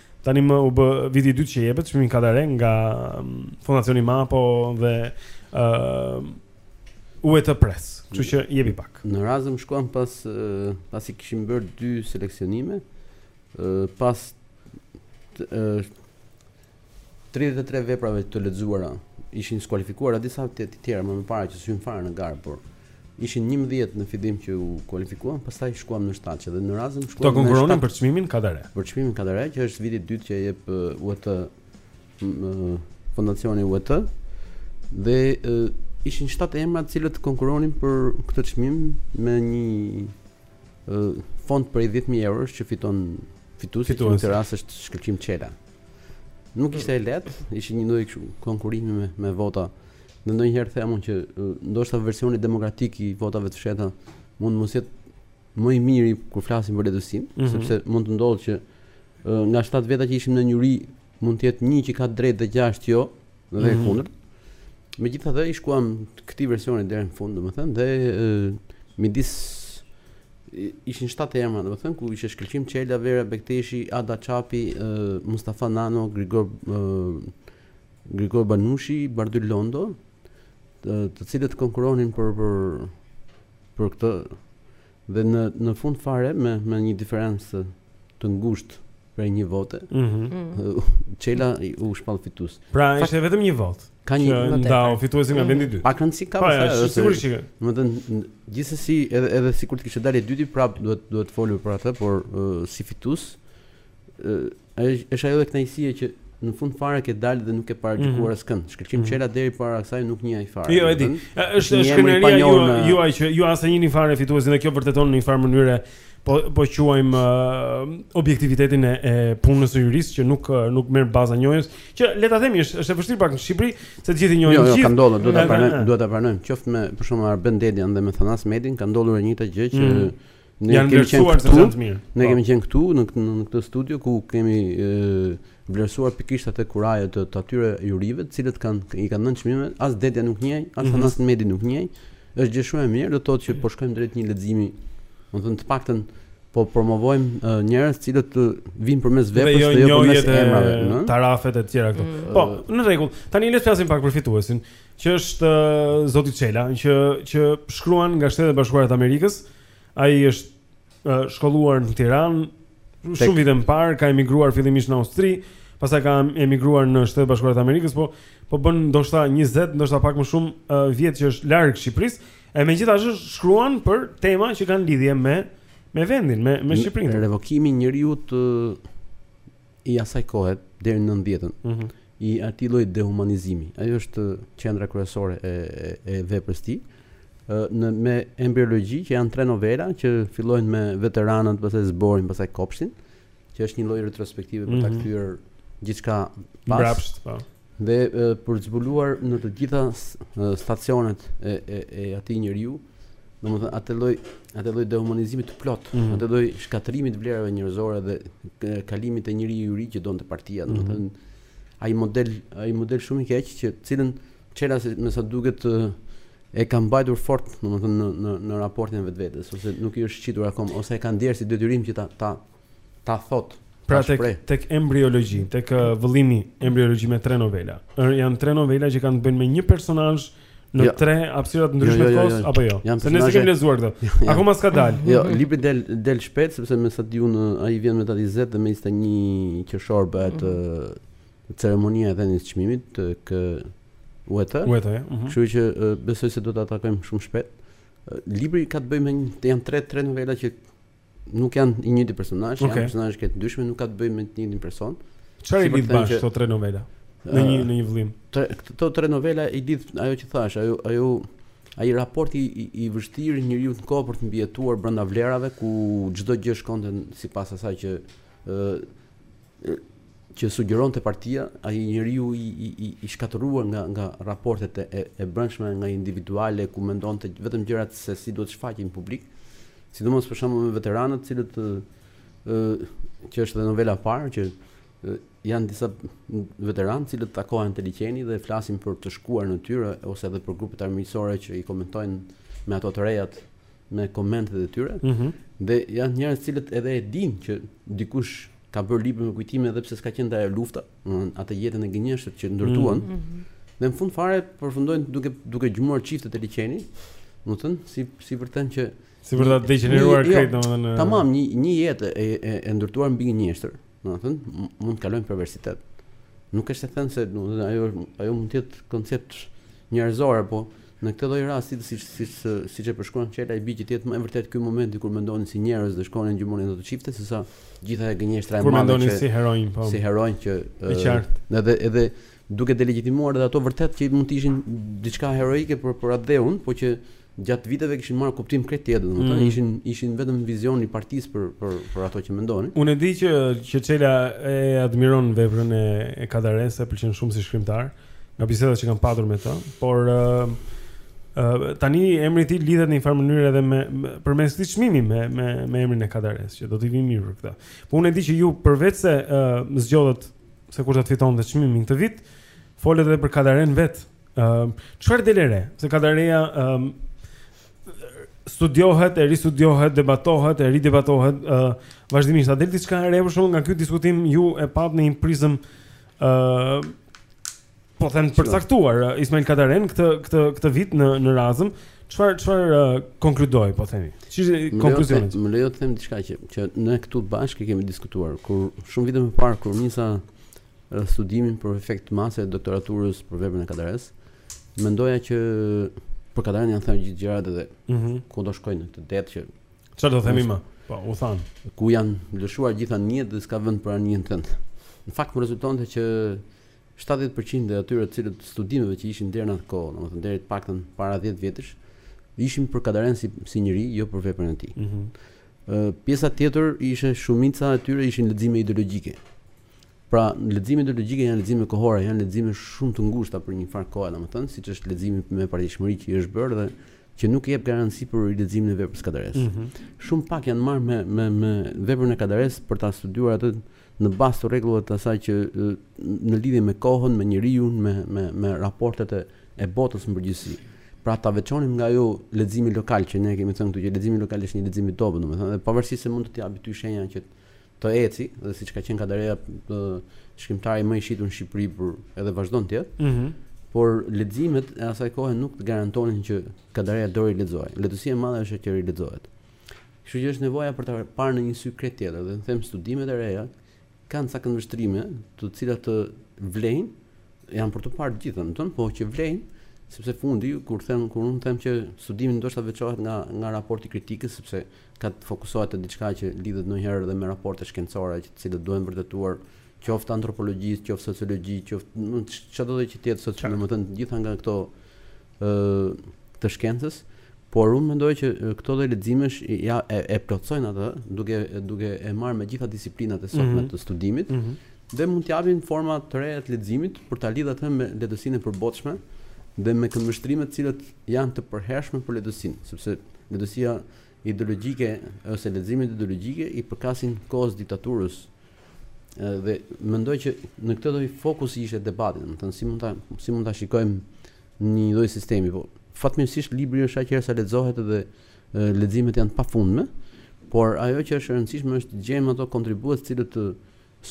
Tani më, u bë viti i dytë që jepet çmimi Kadare nga mm, Fondacioni Mapo dhe ë uh, UET Press. Kështu që jepi pak. Në Razëm shkuam pas eh, pasi kishim bërë dy seleksionime, eh, pas t- eh, 33 veprave të lexuara ishin skualifikuar disa të të tjera më parë që s'hynë fare në garë, por Ishin njëmbëdhjetë në fillim që u kualifikuan, pastaj shkuam në shtatë që dhe në Razëm shkuam. Këto konkurronin për çmimin Kadare. Për çmimin Kadare që është viti i dytë që jep UET fondacioni UET dhe ishin shtatë emra të cilët konkurronin për këtë çmim me një fond prej 10000 eurosh që fiton fituesi që në këtë rast është Shkëlqim Çela. Nuk ishte e lehtë, ishte një lloj konkurrimi me, me vota. Dhe ndonjëherë them unë që ndoshta versioni demokratik i votave të fshehta mund mos jetë më i miri kur flasim për letësim, mm -hmm. sepse mund të ndodhë që nga 7 veta që ishim në juri mund të jetë një që ka drejtë dhe gjashtë jo dhe mm -hmm. kundër. Megjithatë i shkuam këtij versioni deri në fund, domethënë dhe midis ishin 7 emra, domethënë ku ishte Shkëlqim Çela, Vera Bekteshi, Ada Çapi, Mustafa Nano, Grigor Grigor Banushi, Bardyl Londo, të, të cilët konkurronin për për për këtë dhe në në fund fare me me një diferencë të ngushtë prej një vote. Mm -hmm. Çela u shpall fitues. Pra Fakt, ishte vetëm një votë. Ka një që ndau fituesin nga mhm. vendi i dytë. Pak rëndësi ka pasur. Po, sigurisht që. Domethënë gjithsesi edhe edhe sikur të kishte dalë i dyti prap duhet duhet folur për atë, por uh, si fitues Ë, është ajo e kënaqësia që në fund fare ke dalë dhe nuk ke paragjykuar mm -hmm. askënd. Shkëlqim mm -hmm. Çela deri para kësaj nuk njihej fare. Jo, e di. Është është kënaqëria juaj, juaj që ju as e njihnit fare fituesin dhe kjo vërteton në një farë mënyre po po quajmë uh, objektivitetin e, e punës së jurisë që nuk uh, nuk merr bazë njohjet, që le ta themi është është e vështirë pak në Shqipëri, se të gjithë njohin gjithë. Jo, jo, ka ndodhur, duhet ta pranojmë, duhet ta pranojmë, qoftë me për shembull Arben Dedjan dhe me Thanas Medin, ka ndodhur e njëjta gjë që mm. Ne janë vlerësuar se janë të mirë. Ne po. kemi qenë këtu në në këtë studio ku kemi e, vlerësuar pikërisht atë kurajë të të atyre jurive, të cilët kanë i kanë dhënë çmime, as Dedja nuk njihej, as mm -hmm. as Medi nuk njihej. Është gjë shumë e mirë, do të thotë që po shkojmë drejt një leximi, domethënë të paktën po promovojmë uh, njerëz të cilët uh, vijnë përmes veprës dhe jo përmes emrave, ëh. Tarafet e tjera këtu. Mm. Po, në rregull. Tani le të flasim pak për fituesin. që është uh, zoti Çela, që që shkruan nga Shtetet e Bashkuara të Amerikës. Ai është uh, shkolluar në Tiranë, shumë vite më parë ka emigruar fillimisht në Austri, pastaj ka emigruar në Shtetet e Bashkuara të Amerikës, po po bën ndoshta 20, ndoshta pak më shumë uh, vjet që është larg Shqipërisë. E megjithatë shkruan për tema që kanë lidhje me me vendin, me me Shqipërinë. Revokimi i i njeriut të i asaj kohe deri në 90-ën. Mm -hmm. I atij lloj dehumanizimi. Ajo është qendra kryesore e e, e veprës së tij në me Embriologji që janë tre novela që fillojnë me veteranët, pastaj zborin, pastaj kopshtin, që është një lloj retrospektive për ta mhm. kthyer mm -hmm. gjithçka pas. Brapsht, po. Dhe për të zbuluar në të gjitha stacionet e, e, e atij njeriu, domethënë atë lloj, atë lloj dehumanizimit të plot, mm -hmm. atë lloj shkatërrimi të vlerave njerëzore dhe kalimi te njeriu i ri që donte partia, do me mhm. thënë, ai model, ai model shumë i keq të cilin Çela se me sa duket e ka mbajtur fort, domethënë, në, në, në raportin e vetvetes, ose nuk i është shqitur akoma, ose e ka ndjerë si detyrim që ta, ta, Ta thotë. Pra tek tek Embriologji, tek vëllimi Embriologji me tre novela. Ër janë tre novela që kanë të bëjnë me një personazh në jo. tre hapësira të ndryshme jo, jo, jo, kohës jo, jo. apo jo? Se ne s'e kemi lexuar këtë. Jo, jo. Akoma s'ka dalë. Jo, mm-hmm. libri del del shpejt sepse me sa di unë ai vjen me datë 20 dhe me 21 qershor bëhet mm-hmm. ceremonia e dhënies së çmimit tek UET. UET, ja. Mm-hmm. Kështu që besoj se do ta takojmë shumë shpejt. Libri ka të bëjë me një, janë tre tre novela që nuk janë i njëjti personazh, okay. janë personazhe të ndryshme, nuk ka të bëjë me të njëjtin person. Çfarë i lidh bashkë këto tre novela? Në një në një vëllim. Këto tre novela i lidh ajo që thashë, ajo ajo ai raporti i, i vështirë i njeriut në kohë për të mbijetuar brenda vlerave ku çdo gjë shkonte sipas asaj që ë që sugjeronte partia, ai njeriu i, i, i, i shkatërruar nga, nga raportet e, e brendshme, nga individuale, ku mendonte vetëm gjërat se si duhet shfaqej në publik, sidomos për shembull me veteranët, të cilët, e, që është dhe novela e parë, që e, janë disa veteranë të cilët takohen te liqeni dhe flasin për të shkuarën e tyre, ose edhe për grupet armiqësore që i komentojnë me ato të rejat me komentet e tyre. Mm -hmm. Dhe janë njerëz të cilët edhe e dinë që dikush ka bërë libër me kujtime edhe pse s'ka qenë ndaj lufta, domthonë atë jetën e gënjeshtërt që ndërtuan. Mm -hmm. Dhe në fund fare përfundojnë duke duke gjurmuar çiftet te liqeni, domthonë si si për të thënë që si për ta degeneruar jo, krejt domthonë. Tamam, një një jetë e e, e ndërtuar mbi gënjeshtër, domthonë mund të kalojë në perversitet. Nuk është e thënë se domthonë ajo ajo mund të jetë koncept njerëzor apo Në këtë lloj rasti si siç siç siç e përshkruan Çela i bie që të jetë më i vërtetë ky momenti kur mendonin si njerëz dhe shkonin gjurmonin ato çifte sesa gjithë ajo gënjeshtra e madhe që kur mendonin si heronj po si heronj që e qartë edhe edhe duke delegjitimuar edhe ato vërtet që mund të ishin diçka heroike për për atdheun, po që gjatë viteve kishin marrë kuptim krejt tjetër, domethënë mm. ishin ishin vetëm vizion i partisë për për për ato që mendonin. Unë e di që që Çela e admiron veprën e e Kadaresë, e pëlqen shumë si shkrimtar. nga bisedat që kam patur me të, por ë uh, uh, tani emri i tij lidhet në një farë mënyrë edhe me, me përmes këtij çmimi me me me emrin e Kadaresë, që do t'i vijë mirë për këtë. Po unë e di që ju përveç se uh, zgjodhët se kush do të fitonte çmimin këtë vit, folët edhe për Kadarenë vetë. ë uh, çfarë del e re? Se Kadareja ë uh, studiohet, e ristudiohet, debatohet, e ridebatohet ë uh, vazhdimisht. A del diçka e re për shkak nga ky diskutim ju e patë në një prizëm Ëh po them të caktuar Ismail Kadarenë këtë këtë këtë vit në në Razëm, çfarë çfarë uh, konkludoi po themi? Ç'ishte konkluzioni? Më lejo të them diçka që që ne këtu bashkë kemi diskutuar kur shumë vite më parë kur nisa studimin për efekt mase të doktoraturës për veprën e Kadaresë, mendoja që për Kadarenë janë thënë gjithë gjërat edhe mm -hmm. ku do shkoj në këtë det që Çfarë do të themi më? Po, u thanë. Ku janë lëshuar gjithë anijet dhe s'ka vend për anijen tënde. Në fakt më rezultonte që 70% e atyre të cilët studimeve që ishin deri në atë kohë, domethënë deri të paktën para 10 vjetësh, ishin për Kadarenë si si njeri, jo për veprën e tij. Ëh. Mm -hmm. Ë pjesa tjetër ishte shumica e tyre ishin lexime ideologjike. Pra, lexime ideologjike janë lexime kohore, janë lexime shumë të ngushta për një farë kohe, domethënë, siç është leximi me partishmëri që i është bërë dhe që nuk jep garanci për leximin e veprës Kadaresë. Shumë pak janë marrë me me me veprën e Kadaresë për ta studiuar atë në bazë të rregullave të asaj që në lidhje me kohën, me njeriun, me me me raportet e e botës në përgjithësi. Pra ta veçonim nga ajo leximi lokal që ne kemi thënë këtu që leximi lokal është një lexim i dobët, domethënë, dhe pavarësisht se mund të të japë ty shenja që të të eci dhe siç ka qenë Kadareja shkrimtari më i shitur në Shqipëri por edhe vazhdon të jetë. Mhm. Mm por leximet e asaj kohe nuk të garantonin që Kadareja do rilexohej. Letërsia e madhe është që rilexohet. Kështu që është nevoja për ta parë në një sy krejt tjetër dhe them studimet e reja kanë ca këndvështrime të cilat të vlejnë, janë për të parë të gjitha, domethënë, po që vlejnë, sepse fundi kur them kur un them që studimi ndoshta veçohet nga nga raporti kritik sepse Ka të fokusohet te diçka që lidhet ndonjëherë edhe me raporte shkencore, që të cilat duhen vërtetuar, qoftë antropologji, qoftë sociologji, qoftë, ë, çdo lloj që të jetë sot, Qartë. domethënë të gjitha nga këto ë të shkencës, por unë mendoj që ë, këto lloj leximesh ia e, e plotësojnë atë, duke duke e marrë me gjitha disiplinat e sotme Mhm. të studimit Mhm. dhe mund të japin forma të reja të leximit për ta lidhë atë me letërsinë e përbotshme dhe me këndvështrime të cilat janë të përhershme për letërsinë, sepse letërsia ideologjike ose leximet ideologjike i përkasin kohës diktaturës dhe mendoj që në këtë lloj fokusi ishte debati, domethënë si mund ta si mund ta shikojmë një lloj sistemi, po fatmirësisht libri është aq herë sa lexohet dhe leximet janë të pafundme, por ajo që është e rëndësishme është të gjejmë ato kontribute të cilat të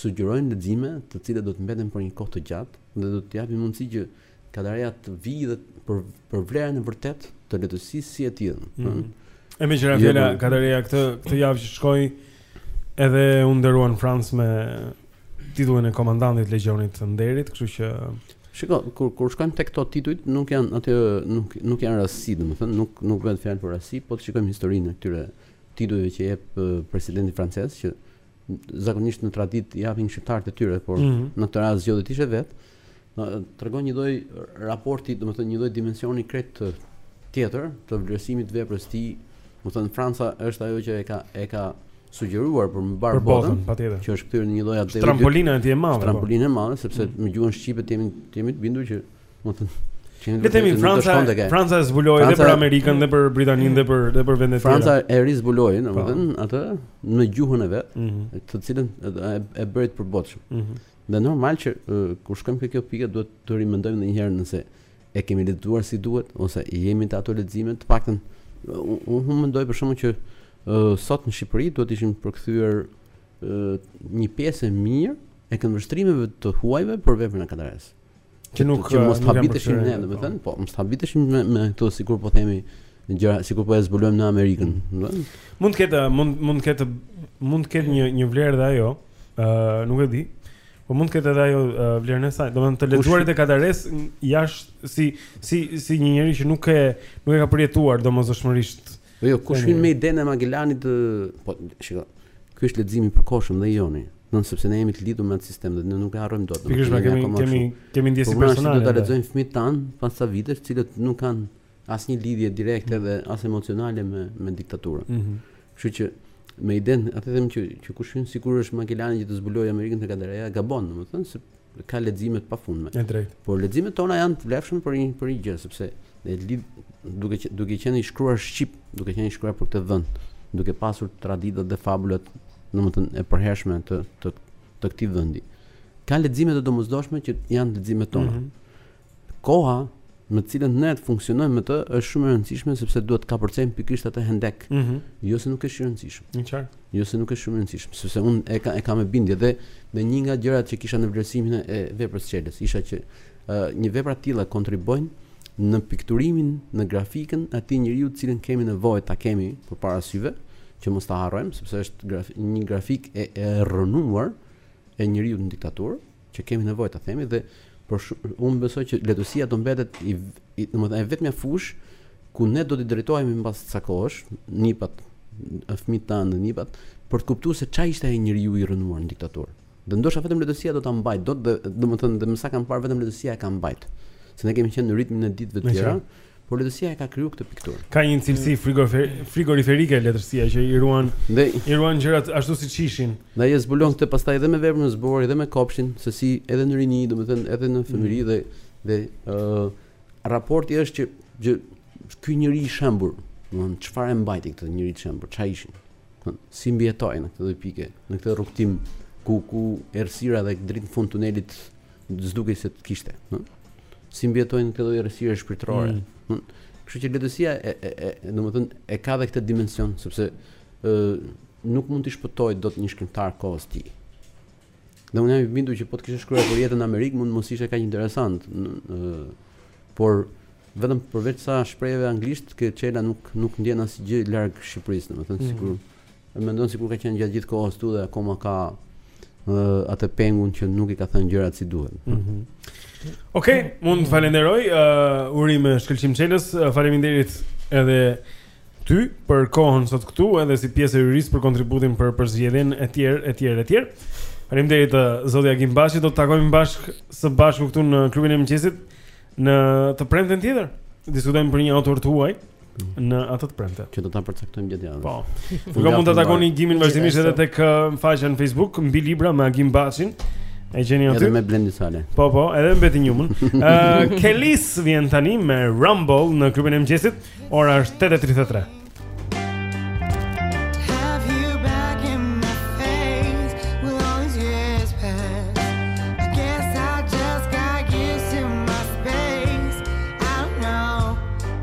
sugjerojnë lexime, të cilat do të mbeten për një kohë të gjatë dhe do të japin mundësi që Kadareja të vijë dhe për për vlerën e vërtetë të letërsisë si e tillë. Mm -hmm. E meqë ra fjala, jo, Kadareja këtë, këtë javë që shkoi edhe u nderua në Francë me titullin e komandantit të legjionit të nderit, kështu që... Shiko, kur, kur shkojmë tek këto titujt, nuk janë, atë, nuk, nuk janë rasti, domethënë, nuk, nuk bëhet fjalë për rasti, po të shikojmë historinë e këtyre titujve që jep presidenti francez, që zakonisht në traditë japin shkrimtarët e tyre, por mm -hmm. në këtë rast zgjodhi të ishte vetë, tregon një lloj raporti, domethënë një lloj dimensioni krejt tjetër të vlerësimit të veprës së tij. Domethënë Franca është ajo që e ka e ka sugjeruar për mbarë botën, patjetër, që është kthyer në një lloj atdheu. Trampolina e tij e madhe. Po. Trampolina e madhe sepse mm. me gjuhën shqipe të jemi të jemi të bindur që domethënë Le të themi Franca, Franca e zbuloi edhe për Amerikën, edhe për Britaninë, edhe për edhe për vendet tjera. Franca e rizbuloi, domethënë, po. atë në gjuhën e vet, mhm. të cilën e e bëri të përbotshëm. Mhm. Dhe normal që kur shkojmë ke kjo pikë duhet të rimendojmë edhe një herë nëse e kemi lexuar si duhet ose i jemi te ato lexime, të paktën unë un, mendoj për shembull që uh, sot në Shqipëri duhet të ishin përkthyer uh, një pjesë e mirë e këndvështrimeve të huajve për veprën e Kadaresë. që nuk që mos habiteshim ne, domethënë, po mos habiteshim me me këto sikur po themi gjëra sikur po e zbulojmë ne Amerikën, domethënë Mund të ketë mund mund të ketë mund të ketë një një vlerë dhe ajo, ë uh, nuk e di. Po mund të ketë edhe ajo uh, vlerën e saj. Domethënë të lexuarit e Kadaresë jashtë si si si një njeri që nuk e nuk e ka përjetuar domosdoshmërisht Po jo, kush vjen me idenë e Magellanit, po shiko. Ky është leximi i përkohshëm dhe i joni. Po, sepse ne jemi të lidhur me atë sistem dhe ne nuk e harrojmë dot. Pikërisht, ne kemi kemi kemi ndjesi po, personale. Do ta lexojnë fëmijët tanë pas ca vitesh, të cilët nuk kanë asnjë lidhje direkte dhe as emocionale me me diktaturën. Mm -hmm. Kështu që me idenë, atë them që që kush hyn sikur është Magellani që të zbulojë Amerikën te Kadareja, gabon, domethënë se ka lexime të pafundme. Është drejt. Por leximet tona janë të vlefshme për një për një gjë, sepse ne lidh duke duke qenë i shkruar shqip, duke qenë i shkruar për këtë vend, duke pasur traditat dhe fabulat, domethënë e përhershme të të të këtij vendi. Ka lexime të domosdoshme që janë leximet tona. Mm -hmm. Koha me të cilën ne funksionojmë me të është shumë e rëndësishme sepse duhet të kapërcejmë pikërisht atë hendek. Mm -hmm. Jo se nuk është shumë e rëndësishme. E qartë. Jo se nuk është shumë e rëndësishme, sepse unë e kam e kam bindje dhe dhe një nga gjërat që kisha në vlerësimin e veprës së Çelës ishte që uh, një vepra të tilla kontribuojnë në pikturimin, në grafikën e atij njeriu të cilin kemi nevojë ta kemi përpara syve, që mos ta harrojmë sepse është graf, një grafikë e, e rrënuar e njeriu në diktaturë. që kemi nevojë ta themi dhe por unë besoj që letërsia do mbetet i, i domethënë e vetmja fushë ku ne do t'i drejtohemi mbas ca kohësh nipat fëmijët tanë dhe nipat për të kuptuar se çfarë ishte ai njeriu i rrënuar në diktaturë. Dhe ndoshta vetëm letërsia do ta mbajë dot dhe domethënë dhe me sa kam parë vetëm letërsia e ka mbajt. Se ne kemi qenë në ritmin e ditëve të tjera. Por letërsia e ka kriju këtë pikturë. Ka një cilësi frigoriferike letërsia që i ruan Ndaj, i ruan gjërat ashtu siç ishin. Ndaj e zbulon këtë pastaj edhe me veprën e zborit, edhe me kopshin, se si edhe në rini, domethënë edhe në fëmijëri mm. dhe dhe ë uh, raporti është që, që ky njeri i shembur, domethënë çfarë e mbajti këtë njeri të shembur, çfarë ishin? Si mbijetoi në këtë pikë, në këtë rrugtim ku ku errësira dhe drita në fund tunelit S'dukej se të kishte, ëh. Si mbijetoi në këtë lloj errësire shpirtërore. Mm. Kështu që letërsia e e, e domethënë e ka dhe këtë dimension sepse ë nuk mund të shpëtojë dot një shkrimtar kohës tij. Dhe unë jam i bindur që po të kishte shkruar për jetën në Amerikë, mund mos ishte kaq interesant. Ë por vetëm përveç ca shprehjeve anglisht, që Çela nuk nuk ndjen asgjë larg Shqipërisë, domethënë mm. sikur E mendon sikur ka qenë gjatë gjithë kohës këtu dhe akoma ka atë pengun që nuk i ka thënë gjërat si duhet. Mm -hmm. Okej, okay, unë të falenderoj. Uh, urime Shkëlqim Çelës, uh, faleminderit edhe ty për kohën sot këtu, edhe si pjesë e jurisë për kontributin për përzgjedhjen etj, etj, etj. Faleminderit uh, zoti Agim Baçi, do takohemi bashkë së bashku këtu në klubin e mëngjesit në të premten tjetër. Diskutojmë për një autor të huaj. në atë të premte. Që do ta përcaktojmë gjatë javës. Po. Ju mund ta takoni Gimin vazhdimisht edhe tek uh, faqja në Facebook mbi libra me Agim Baçin. E gjeni aty? Edhe me Blendi Salaj. Po, po, edhe me Beti Njumën. Ë, uh, Kelis vjen tani me Rumble në klubin e mëngjesit. Ora është 8:33.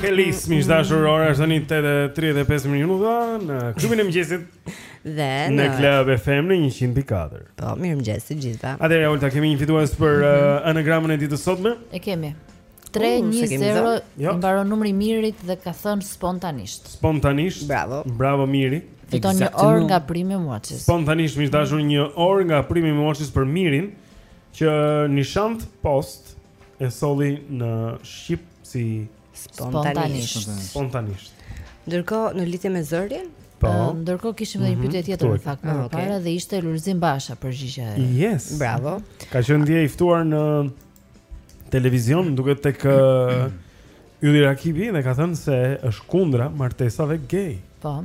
Kelis, miq të dashur ora është tani 8.35 minuta në klubin e mëngjesit Dhe në, në Club FM në 104 Po, mirëmëngjes të gjithëve. Atëherë, Olta, kemi një fitues për mm -hmm. uh, anagramën e ditës së sotme E kemi 3-1-0 jo. Mbaron numri i Mirit dhe ka thënë spontanisht Spontanisht Bravo Bravo Miri Fiton një orë nga Primi Watches Spontanisht miq të dashur një orë nga Primi Watches për Mirin Që Nishant Post e solli në Shqip si Spontanisht Spontanisht Ndërkohë në lidhje me zërin Po. Ehm, ndërkohë kishim edhe një mhm. pyetje tjetër në fakt më ah, parë dhe ishte Lulzim Basha përgjigja e. Yes. Bravo. Ka qenë dje i ftuar në televizion më duket tek uh, Ylli Rakipi dhe ka thënë se është kundra martesave gay. Po.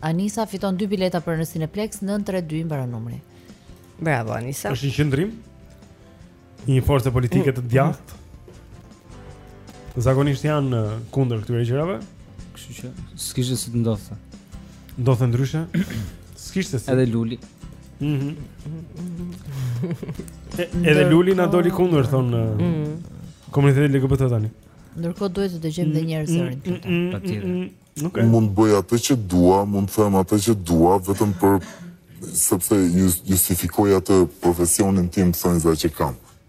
Anisa fiton dy bileta për në Cineplex 932 mbaron numri. Bravo Anisa. Është një qëndrim i një force politike të mm. djathtë. Zakonisht janë uh, kundër këtyre gjërave. Kështu që s'kishte si të ndodhte. Ndodhte ndryshe. S'kishte si. Edhe Luli. Mhm. Edhe Luli na doli kundër thotë mhm. komuniteti LGBT tani. Ndërkohë duhet të dëgjojmë dhe një herë zërin mm, këtu. Mm, Patjetër. Mm, Unë mund të bëj atë që dua, mund të them atë që dua vetëm për sepse justifikoj atë profesionin tim në thonjëza që kam.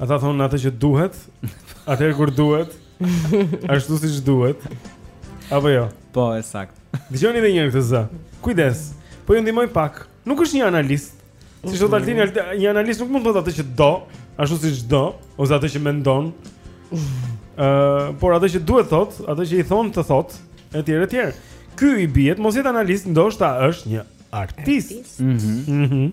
Ata thonë atë që duhet, atëherë kur duhet, ashtu siç duhet. Apo jo. Po, e sakt. Dëgjoni edhe një herë këtë zë. Kujdes. Po ju ndihmoj pak. Nuk është një analist. Siç tha Altini mhm. një analist nuk mund të thotë atë që do, ashtu siç do, ose atë që mendon. Ëh, por atë që duhet të thotë, atë që i thonë të thotë, etj etj. Ky i bie të mos jetë analist, ndoshta është një artist. Mhm. Mm mhm. Mm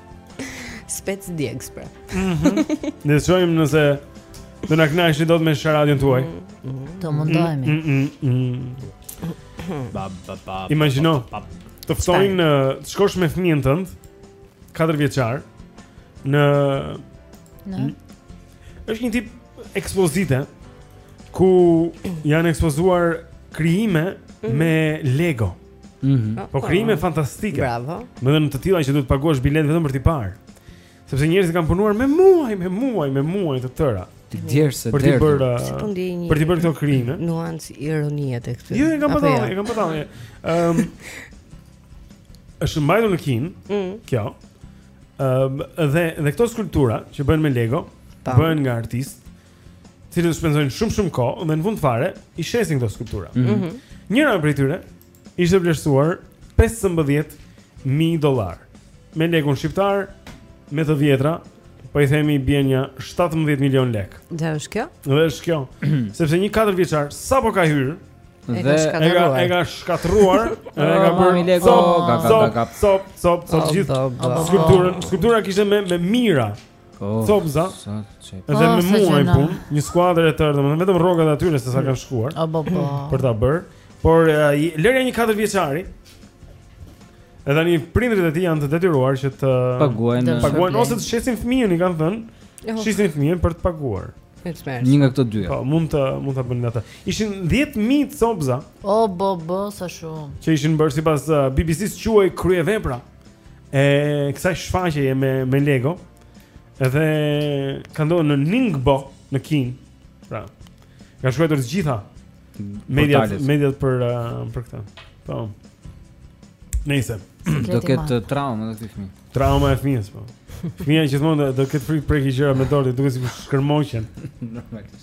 Spec djegës pra mhm. Le të shohim nëse do na kënaqni dot me sharadën tuaj. Do mundohemi mm, mm, mm, Imagjino Të ftojnë Të shkosh me fëmijën tënd 4 vjeçar Në Në është një tip ekspozite Ku janë ekspozuar Krijime mhm. me Lego Mhm. Po krijime fantastike. Bravo. Madje edhe të tilla që duhet të paguash bilet vetëm për t'i parë. Sepse njerëzit kanë punuar me muaj, me muaj, me muaj të tëra. Ti djersh s'e derdh. Për të bërë po një Për të bërë këto krijime. Nuancë ironie tek ty. Jo, e kam patur, jo? e kam patur. Ëm ehm, Është mbajtur në Kinë. Mm. Kjo. Ëm ehm, dhe dhe këto skulptura që bëhen me Lego, bëhen nga artistë cilët shpenzojnë shumë shumë kohë dhe në fund fare i shesin këto skulptura. Mm -hmm. Njëra prej tyre ishte vlerësuar 15000 dollarë. Me lekun shqiptar me të vjetra, po i themi bien një 17 milion lekë. Dhe është kjo? Dhe është kjo. Sepse një 4 vjeçar sapo ka hyrë dhe e ka e ka shkatërruar dhe e ka bërë lego copë copë copë copë gjithë skulpturën skulptura kishte me me mijëra Oh, Copza. Edhe oh, me muaj punë, një skuadër e tërë, domethënë vetëm rrogat e atyre se sa kanë shkuar. Oh, bo, bo. Për ta bërë. Por uh, lërja një katërvjeçari. Edhe tani prindërit e tij janë të detyruar që të paguajnë, paguajnë ose të shesin fëmijën, i kanë thënë. Oh. Shesin fëmijën për të paguar. Një nga këto dy. Po, mund të mund ta bënin atë. Ishin 10000 copza. Oh, bo, bo, sa shumë. Që ishin bërë sipas uh, BBC-s quhej kryevepra. e kësaj shfaqjeje me me Lego. Edhe ka ndodhur në Ningbo në Kinë. Pra. Kanë shkruar të gjitha mediat mediat për uh, për këtë. Po. Nëse do ketë trauma do ketë fëmija. Trauma e fëmijës po. Fëmija gjithmonë do ketë frikë të prekë gjëra me dorë i duket sikur shkërmoqen. Normalisht.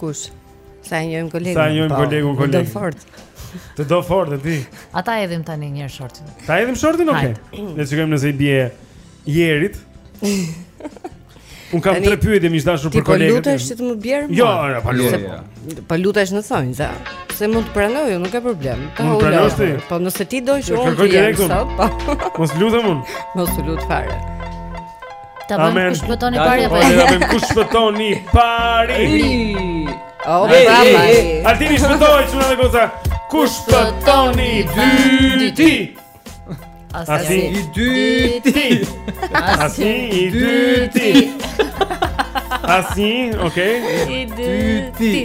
Kush? Sa e njohim kolegun Sa e njohim po, kolegun kolegun Të do fort Të do fort edhe ti Ta hedhim tani një herë shortin Ta hedhim shortin, oke okay. Ne shikojmë nëse i bie Jerit Unë kam tre pyetje më të dashura për kolegët Ti po lutesh që të më bjerë mua? Jo, jo, po lutesh jo. Po lutesh në thonjë, za Se mund të pranoj, unë nuk e kam problem Po u lutem Po nëse ti do që unë të jem sot po. Mos lutem unë Mos u lut fare Ta bëjmë kush shpëton i pari apo jo? Ta bëjmë kush shpëton i pari. Oh, hey, hey, hey. Altini shpëtoi çuna dhe goca. Kush shpëton i dyti? Asi i dyti. Asi i dyti. Asi, okay. I dyti.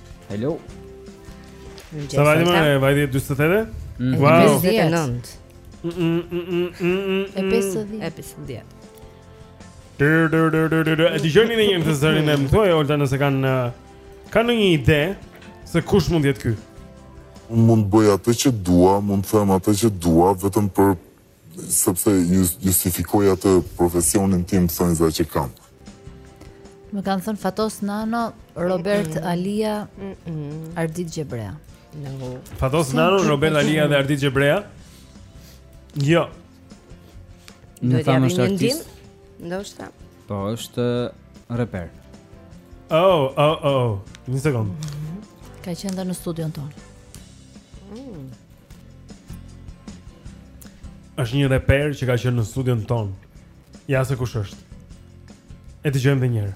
Hello. Sa vajti më, vajti 48? Mm. Wow. 59. Mm, mm, mm, mm, mm, e 50. E 50. E dëgjoni një herë zërin e më thuaj Olta nëse kanë uh, Kanë një ide se kush mund jetë ky Unë mund bëj atë që dua, mund të them atë që dua Vetëm për Sepse ju justifikoj atë profesionin në thonjëza që kam. Më kanë thënë Fatos Nano, Robert Alia, Ardit Gjebrea. Fatos Nano, Robert Alia dhe Ardit Gjebrea? Jo. Në thamë është artist? Ndoshta. Po është reper. Oh, oh, oh. Një sekondë. Ka qenë dhe në studion tonë. Mm. Është një reper që ka qenë në studion tonë. Ja se kush është. E dëgjojmë edhe një herë.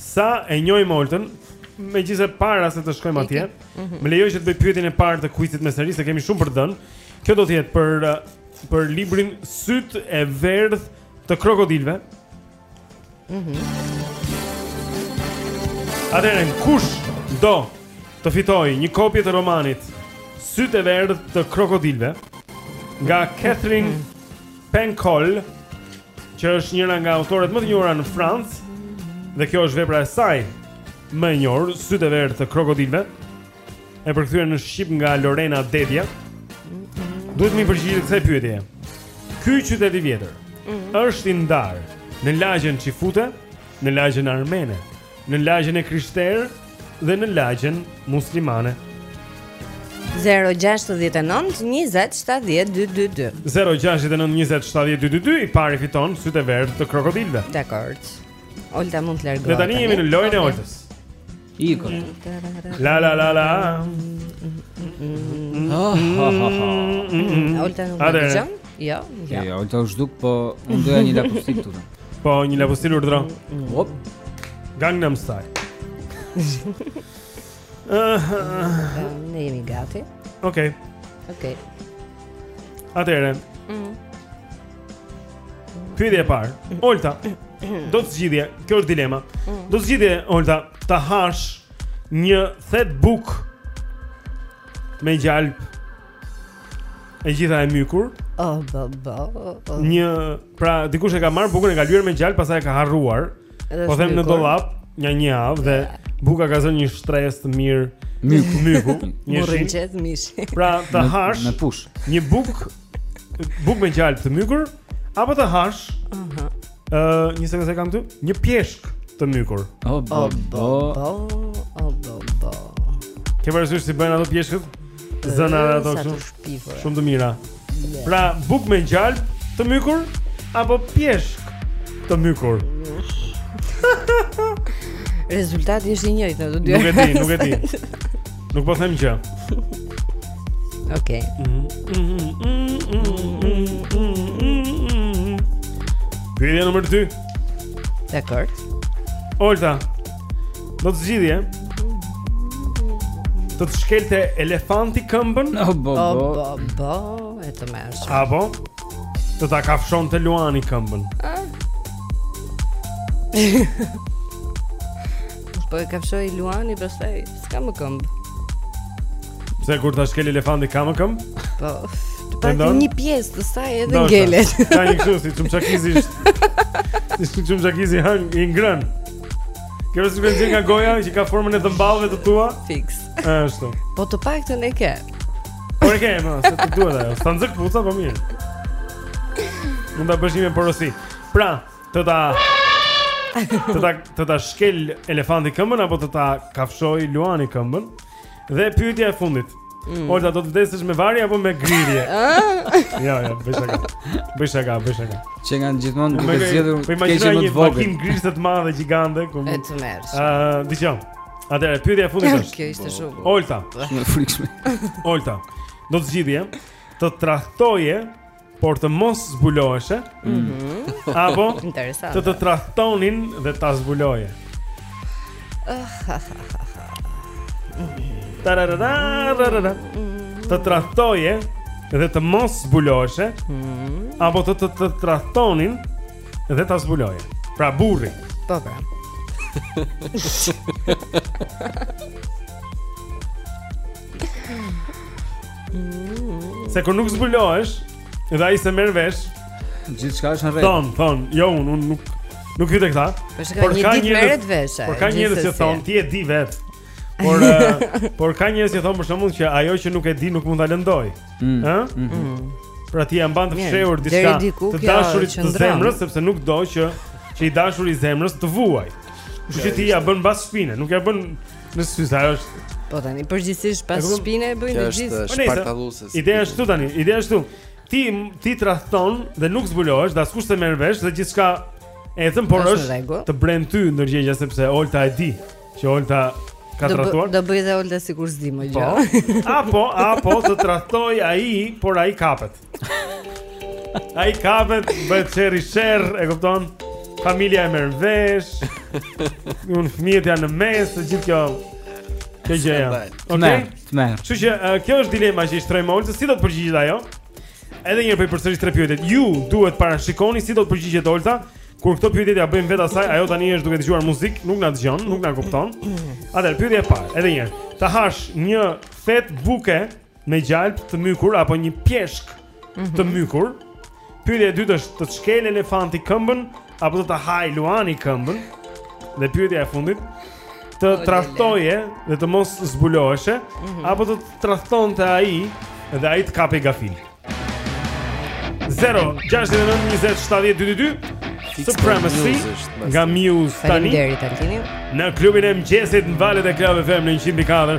Sa e njohim Oltën, megjithëse para se të shkojmë atje mhm. Më lejo që të bëj pyetjen e parë të kuizit me seri Se kemi shumë për të dhënë Kjo do të jetë për, për librin Sytë e verdhë të krokodilëve mm -hmm. Atëherë, kush do të fitojë një kopje të romanit Sytë e verdhë të krokodilëve Nga Katherine mm -hmm. Pancol, që është njëra nga autoret më të njohura në Francë, dhe kjo është vepra e saj më e njohur, Sytë e verdhë të krokodilëve, e përkthyer në shqip nga Lorena Dedja. Duhet t'i përgjigjet kësaj pyetjeje. Ky qytet i vjetër mm -hmm. është i ndarë në lagjen Çifute, në lagjen Armene Në lagjen e Krishterë dhe në lagjen muslimane. 0-6-19-27-12-2 0-6-19-27-12-2 I pari fiton sytë e verdhë të krokodilëve Dakord Olta mund të largohet Dhe tani jemi në lojën e Oltës Iko La la la la Olta nuk më dëgjon Jo, jo. Jo, Olta u zhduk, po unë doja një lapustil këtu. Po një lapustil urdhëro. Hop. Gangnam Style. Ne jemi gati. Okej. Okej. Atëherë. Mhm. Pyetja e parë. Olta, do të zgjidhje, kjo është dilema. Mm. Do të zgjidhje Olta ta hash një fetë bukë me gjalp E gjitha e mykur. Oh, bo, bo, bo. Një, pra dikush e ka marrë bukën e ka lyer me gjalp, pastaj e ka harruar. Po them në dollap nja një javë dhe yeah. buka ka zënë një shtresë të mirë. Myku, myku, një rrënjez mish. Pra të hash me push. Një bukë bukë me gjalp të mykur apo të hash? Ëh. Uh -huh. Ë, uh, një sekondë se kam këtu. Një pjeshkë të mykur. O bo bo. O bo bo. Ke parasysh si bëhen ato pjeshkët? Zënë ato kështu. Shumë të mira. Pra, bukë me gjalp të mykur apo pjeshkë të mykur? Rezultati është i njëjtë, te të dy. Nuk e di, nuk e di. Nuk po them gjë. Okej. Pyetja nr. 2. Dakor. Olta. Do të zgjidhje. Të ta shkelte elefanti këmbën? Oh, bo, bo. Oh, bo, bo, e tmerrshme. Apo? Të ta kafshonte luani këmbën. Ah. po e kafshoi luani, pastaj. S'ka më këmbë. Pse kur ta shkel elefanti ka më këmbë? Po. Të paktën një pjesë të saj edhe Ndoshta. ngelet. Ka një kështu si çumçakizi. Si çumçakizi ama i ngrënë. Kjo është një gjë nga goja që ka formën e dhëmballëve të tua? Fix. Ashtu. Po të paktën e ke. Po e ke, më se të duhet ajo. Sa nxëk puca po mirë. Mund ta bësh një porosi. Pra, Të ta Të ta, të ta shkel elefanti këmbën Apo të ta kafshojë luani këmbën Dhe pyetja e fundit mm. Olta, do të vdesësh me varje apo me grirje? jo, jo, bëj shaka Bëj shaka, bëj shaka Që nga në gjithmonë duke të zgjedhur të keqen më të vogël Po imagjinoj një makinë grirëse të madhe gjigante E tmerrshme uh, Dëgjo, atëherë pyetja e fundit është Kjo ishte shumë Olta Shumë e frikshme Olta, do të zgjidhje Të tradhtoje por të mos zbuloheshe, mm -hmm. apo të të tradhtonin dhe ta zbuloje. Të tradhtoje dhe të mos zbuloheshe, mm -hmm. apo të të, të tradhtonin dhe ta zbuloje. Pra burri. Po pra. Se kur nuk zbulohesh, edhe ai s'e merr vesh. Gjithçka është në rregull. Thonë, thonë, jo unë, unë nuk nuk hyj tek ta. Po shikoj një ditë merret vesh. Por ka njerëz që thonë ti e di vetë. Por eh, por ka njerëz që thonë për shembull që ajo që nuk e di nuk mund ta lëndojë. Ëh? Mm. Mm. Mm. Pra ti e mban të fshehur diçka të dashurit të zemrës sepse nuk do që që i dashuri i zemrës të vuajë. Kështu që ti ia bën mbas shpine, nuk ia bën Në sy sa është. Po tani përgjithsisht pas shpine e bëjnë të gjithë. Po nejse. Ideja është këtu tani, ideja është këtu. Ti ti tradhton dhe nuk zbulohesh, dhe askush s'e merr vesh dhe gjithçka ecën, por është të bren ty ndërgjegja sepse Olta e di që Olta ka tradhtuar. Do bëj dhe Olta sikur s'di më po. gjë. Apo, apo të tradhtojë ai, por ai kapet. Ai kapet, bëhet sherri sherr, e kupton? Familja e merr vesh. Unë fëmijët janë në mes, të gjithë kjo. Kjo gjë janë. Okej. Kështu që kjo është dilema që i shtrojmë Oltës, si do të përgjigjet ajo? Edhe një herë po i përsëris tre pyetjet. Ju duhet parashikoni si do të përgjigjet Olta. Kur këto pyetje ia bëjmë vetë asaj, ajo tani është duke dëgjuar muzikë, nuk na dëgjon, nuk na kupton. Atëherë pyetja e parë, edhe një herë. Të hash një fetë buke me gjalp të mykur apo një pjeshkë mm -hmm. të mhm. mykur. Pyetja e dytë është të shkelë elefanti këmbën apo do ta hajë luani këmbën? Dhe pyetja e fundit të tradhtoje dhe të mos zbuloheshe mm -hmm. apo të tradhtonte ai dhe ai të kapej gafil. 0 6 9 20 7 2 2 Supremacy nga Muse tani Në klubin e mëngjesit në valët e Club FM në 104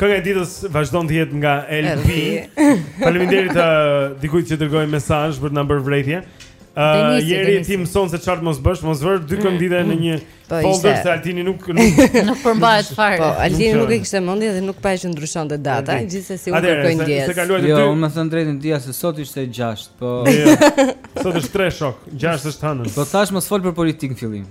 Kënga e ditës vazhdon të jetë nga LP. Faleminderit të uh, dikujt që dërgoi mesazh për të na bërë vërejtje. Ë uh, njeri ti mëson se çfarë mos bësh, mos vërë dy këngë ditë në një po, folder se Altini nuk nuk nuk përmbahet fare. Po, Altini nuk e kishte mendjen dhe nuk pa që ndryshonte data, gjithsesi u kërkoj ndjesë. Atë, se kaluat jo, dy. Jo, me thënë të drejtën dija se sot ishte 6, po. Jo, sot është 3 shok, 6 është të hënën. Po tash mos fol për politikë në fillim.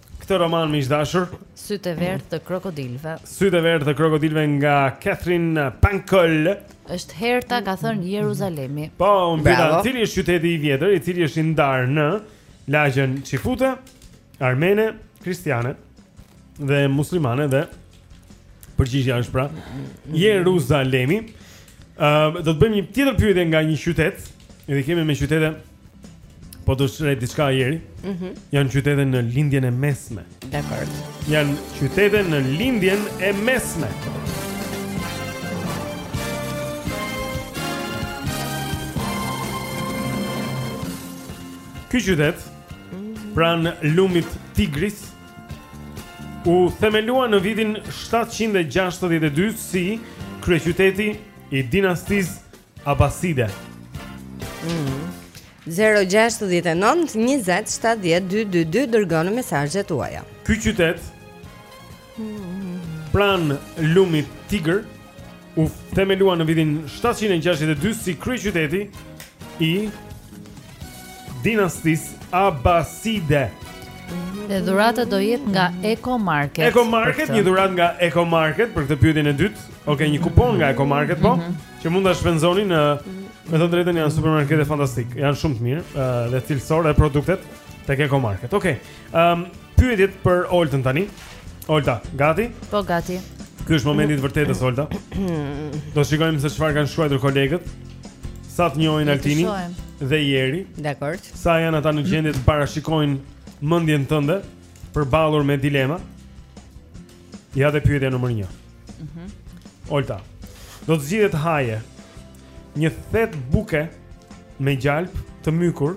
Këtë roman miq të dashur, Sytë e verdhë të krokodilëve. Sytë e verdhë të krokodilëve nga Katherine Pancol. Është Herta ka thënë Jeruzalemi. Po, unë vjen Bravo. cili është qyteti i vjetër, i cili është i ndarë në lagjen Çifute, armene, kristiane dhe myslimane dhe përgjigja është pra Jeruzalemi. Ëm do të bëjmë një tjetër pyetje nga një qytet, e kemi me qytete Po të shrejt diçka ajeri mm -hmm. Janë qytete në lindjen e mesme Dakord Janë qytete në lindjen e mesme Ky qytet Pranë lumit Tigris U themelua në vitin 762 Si kryeqyteti i dinastisë Abaside. Mhm. 0-6-19-27-12-22 Dërgoni mesazhet tuaja Ky qytet Pranë lumit Tigër U themelua në vitin 762 Si kryeqyteti I Dinastisë Abaside Dhe dhurata do jetë nga Eco Market Eco Market, një dhuratë nga Eco Market Për këtë pyetjen e dytë Oke, okay, një kupon nga Eco Market, po? Mm -hmm. Që mund ta shpenzoni me të drejtën janë supermarkete fantastik. Janë shumë të mirë uh, dhe cilësor dhe produktet tek Eco Market. Okej. Okay. Ehm, um, pyetjet për Oltën tani. Olta, gati? Po, gati. Ky është momenti i vërtetës, Olta. Do shikojmë se çfarë kanë shkruar kolegët. Sa të njohin Altini dhe Jeri. Dakor. Sa janë ata në gjendje të parashikojnë mendjen tënde përballur me dilema? Ja dhe pyetja nëmër një mm -hmm. Olta Do të zgjidhje të haje Një fet buke Me gjalp të mykur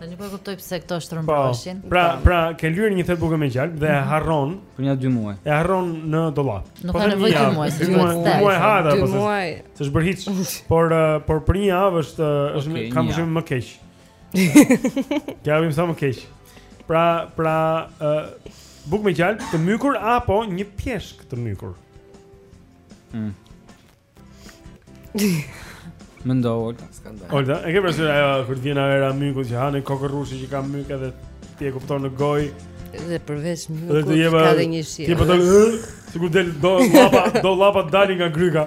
Tani po e kuptoj pse këto shtrembëroheshin po, Pra, po. pra ke lyer një fet buke me gjalp Dhe e mhm. harron Për një dy muaj E harron në dollap Nuk po ka nevojë dy muaj Dy muaj Dy muaj hada Dy muaj S'është bër hiç Por, uh, por për një javë është, uh, është okay, Kam për shumë më keq Ja vim sa më keq. Pra, pra, uh, buk me gjalp të mykur apo një pjeshk të mykur. Mm. Mendo, Olta, s'ka ndaj. Olta, e ke parasysh ajo, kur të vjen era myku, që ha një kokërr rrushi që ka myk dhe ti e kupton në goj. Dhe përveç myku, dhe jeba, ka dhe një shije. Ti tjetër, sikur del dollapi, dollapi del nga gryka.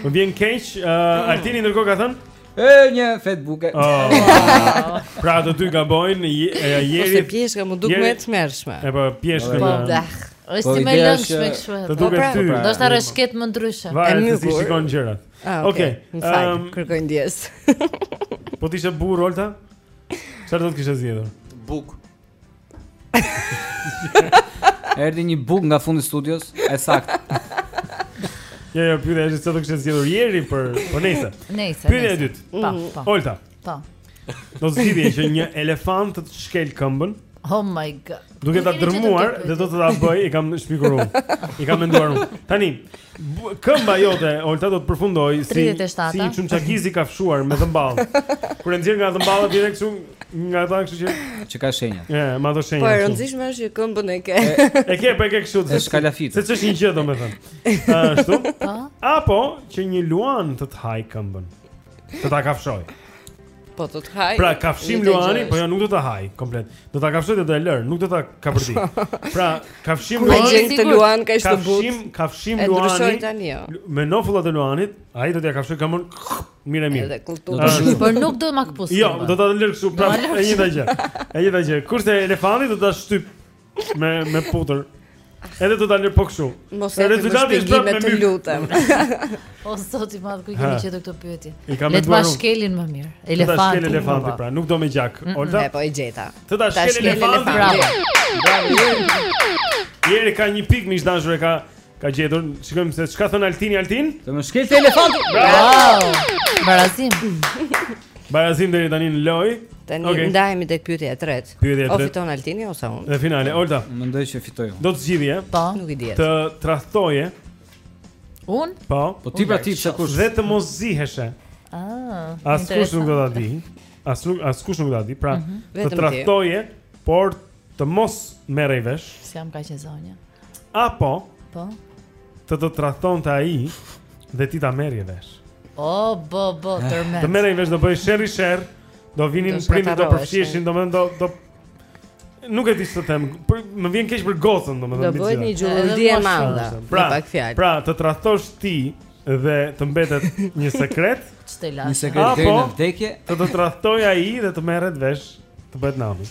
Më vjen keq, uh, mm. Altini ndërkohë ka thënë? E një fet buke. Oh, pra të dy gabojnë Jeri. Po pjeshka më duk më e tmerrshme. E po pjeshka. Po dah. Është po, më e lëngshme kështu. Të duket po, ty. Pra, do të rrëshqet më ndryshe. E nuk i shikon gjërat. Ah, Okej. Ehm, kërkoj ndjes. Po ti ishe burr Olta? Çfarë do të kishe zgjedhur? Buk. Erdi një buk nga fundi studios, e saktë. Jo, jo, pyetja është ç'do kishte zgjedhur Jeri por po nejse. Nejse. Pyetja e dytë. Po, mhm. po. Olta. Po. Do të zgjidhje që një elefant të të shkel këmbën. Oh my god. Duke ta dërmuar dhe do të ta bëj, i kam shpikur unë. I kam menduar unë. Tani, Këmba jote, Olta do të përfundoj si si një çumçakiz i kafshuar me dhëmballë. Kur e nxjerr nga dhëmballa direkt çum nga ata kështu që që ka shenja. Ëh, yeah, mban shenja. Po e rëndësishme është që këmbën e ke. E ke, po e ke kështu. Është kalafit. Se ç'është një gjë domethënë. Ashtu? Po. Apo që një luan të të haj këmbën. Të ta kafshoj. Po do të haj. Pra kafshim luani, po jo nuk do ta haj komplet. Do ta kafshoj dhe do e lër, nuk do ta kapërdi. Pra kafshim luani. Kur gjej të luan ka ishte but. Kafshim, kafshim luani. E dëshoj tani jo. Me nofullat e luanit, ai do t'ia kafshoj këmbën mirë e mirë. Edhe kulturë. Po nuk do të ma këpus. Jo, do ta lër kështu pra e njëjta gjë. E njëjta gjë. Kurse elefanti do ta shtyp me me putër. Edhe do ta lë po kështu. Mos e rezultati është me të lutem. O zot i madh ku i kemi gjetur këto pyetje. Le të shkelin më mirë. Elefanti. Ta shkel elefanti pra, nuk do me gjak. Olta. Po e gjeta. Të ta shkel elefanti. Bravo. Jeri ka një pikë mish dashur e ka Ka gjetur, shikojmë se ç'ka thënë Altini Altin. Të më shkelte elefanti. Bravo. Barazim. Barazim deri tani në lojë. Tani okay. ndajemi tek pyetja e tretë. Pyetja e tretë. O fiton Altini ose unë? Në finale, Olta. Mendoj që fitoj unë. Ç'do të zgjidhje? Eh? Po, nuk i dihet. Të tradhtoje. Unë? Po. Po ti pra ti çka kush? Dhe të mos ziheshe. Ah. Askush nuk do ta di. As nuk askush nuk do ta di. Pra, mhm. të tradhtoje, por Të mos merrej vesh. S'jam kaq e zonja. Apo Po. Të të tradhtonte ai dhe ti ta merrje vesh. O bo bo eh. tërmet. Të merrej vesh do bëhej sherri sherr. Do vinin prindërit do përfshiheshin, domethënë do Nuk e di ç'të them. Më vjen keq për gocën, domethënë. Do bëhet një gjurulldi e madhe. Pra, pak fjalë. Pra, të tradhtosh ti dhe të mbetet një sekret. Ç'të lash? Një sekret deri në vdekje. Të të tradhtojë ai dhe të merret vesh të bëhet nami.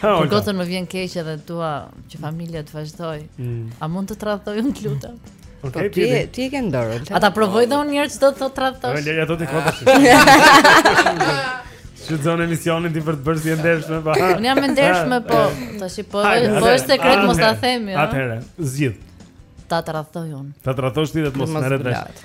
Për gocën më vjen keq edhe dua që familja të vazhdojë. Mm. A mund të tradhtoj unë të lutem? Po okay, ti ti e ke në dorë. A ta provoj dhe unë një herë ç'do të tradhtosh? Ëh, leja do të kontash. Shfrytëzon emisionin ti për të bërë si e ndershme pra. Unë jam e ndershme po, tash po po është sekret mos ta themi. Atëherë, zgjidh. Të tradhtoj unë. Të tradhtosh ti dhe të mos merret vesh.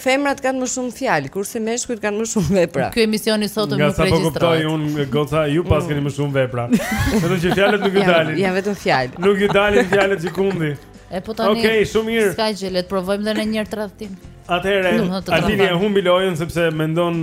Femrat kanë më shumë fjalë, kurse meshkujt kanë më shumë vepra. Ky emision i sotëm u regjistrua. Nga sa po kuptoj unë, goca, ju pas mm. keni më shumë vepra. Vetëm që fjalët nuk ju dalin. Ja vetëm fjalë. Nuk ju dalin fjalët gjëkundi. E po tani. Okej, shumë mirë. S'ka gjë, le ta provojmë edhe një herë tradhtinë. Atëherë, Altini e humbi lojën sepse mendon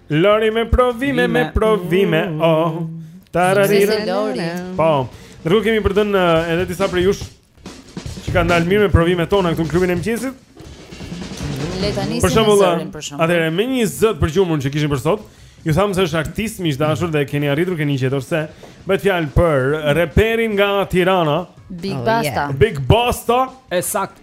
Lori me provime, me provime, oh Tararira Lori Po, ndërkohë kemi për të dhënë eh, edhe disa prej jush Që kanë dalë mirë me provimet tona këtu në klubin e mëngjesit Për shembull, atëherë, me një zë të përgjumur që kishim për sot Ju thamë se është artist miq të dashur dhe keni arritur, keni gjetur se bëhet fjalë për reperin nga Tirana Big oh, Basta Big Basta E saktë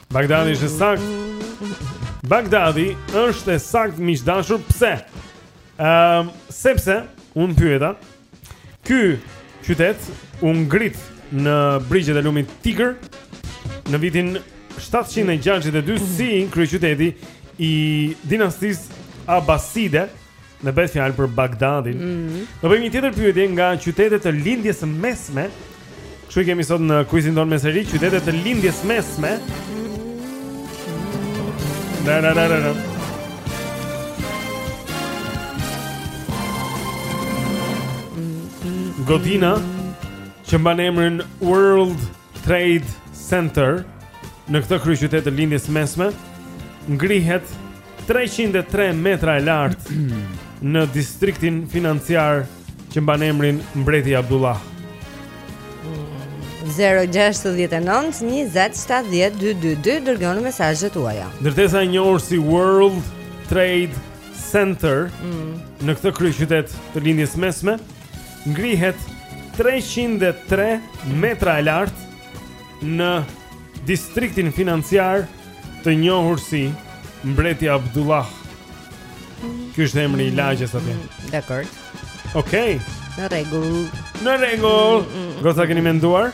Bagdadi është e saktë. Bagdadi është e saktë miq të dashur pse? Ëm, ehm, um, sepse unë pyeta. Ky qytet u ngrit në brigjet e lumit Tigër në vitin 762 si kryeqyteti i dinastisë Abaside Dhe bëhet fjalë për Bagdadin mm -hmm. Do bëjmë një tjetër pyetje nga qytetet e lindjes së mesme Kështu i kemi sot në kuizin tonë me seri Qytete të lindjes së mesme Na na na na na Godina Që mban emrin World Trade Center në këtë kryeqytet të Lindjes së Mesme ngrihet 303 metra e lartë në distriktin financiar që mban emrin Mbreti Abdullah. 069 20 70 222 dërgoni mesazhet tuaja. Ndërtesa e njohur si World Trade Center mm. në këtë kryeqytet të Lindjes së Mesme ngrihet 303 metra e lartë në distriktin financiar të njohur si Mbreti Abdullah. Ky është emri i lagjes atje. Mm, dakor. Okej. Okay. Në rregull. Në rregull. Mm, mm, Goca keni menduar?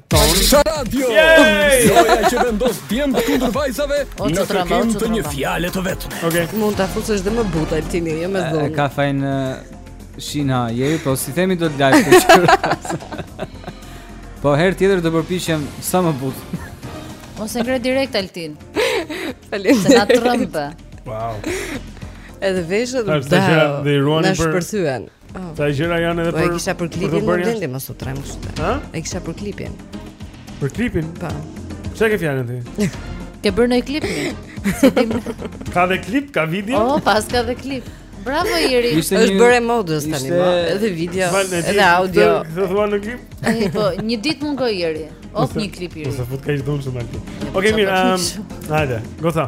Tasha Radio. Loja që vendos djem kundër vajzave në kërkim të një fjale të vetme. Okej. Okay. Mund ta fusësh dhe më butë Altini, jo me dhunë. Ka fajin Shina, je po si themi do të dalë këtë. Po herë tjetër do përpiqem sa më butë. Mos e ngre direkt Altin. Falim. Se na trembe. Wow. Edhe veshët do të dalë. Na shpërthyen. Oh. Sa gjëra janë edhe po, për. Po e kisha për klipin Blendi mos u tremb kështu. Ë? E kisha për klipin. Për klipin? Po. Ç'e ke fjalën ti? Ke bërë ndonjë klip? Si ti? Ka dhe klip, ka video? Oh, paska dhe klip. Bravo Iri. Është një... bërë modës tani ishte... më, edhe video, Valne, edhe audio. Do thua në klip? Ai po, një ditë mungoi Iri. Op një klip Iri. Do të thotë ka ish dhunshëm aty. Okej, mirë. Hajde, goca.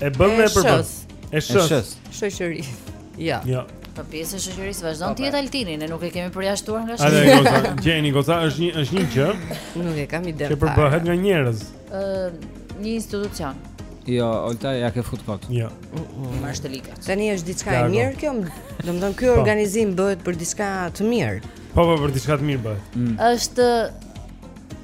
E bën e përbën. E shës. Shoqëri. Ja. Jo. Ja. Jo. Po pjesë e shoqërisë vazhdon të jetë Altini, ne nuk e kemi përjashtuar nga shoqëria. Hajt goca, gjejeni goca është një është një gjë. Nuk e kam ide. Që përbëhet nga njerëz. Ë, një institucion. Jo, Olta ia ke fut kot. Jo. Ma është lika. Tani është diçka e mirë kjo. Domthon ky po. organizim bëhet për diçka të mirë. Po, po, për diçka të mirë bëhet. Mm. Është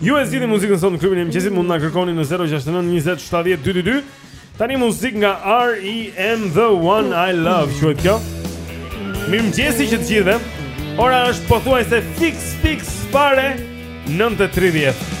Ju e zgjidhni muzikën sot në klubin e mëngjesit, mund na kërkoni në 069 20 70 222. Tani muzikë nga REM The One I Love, quhet kjo. Mirëmëngjesi që të gjithëve. Ora është pothuajse fix fix fare 9:30.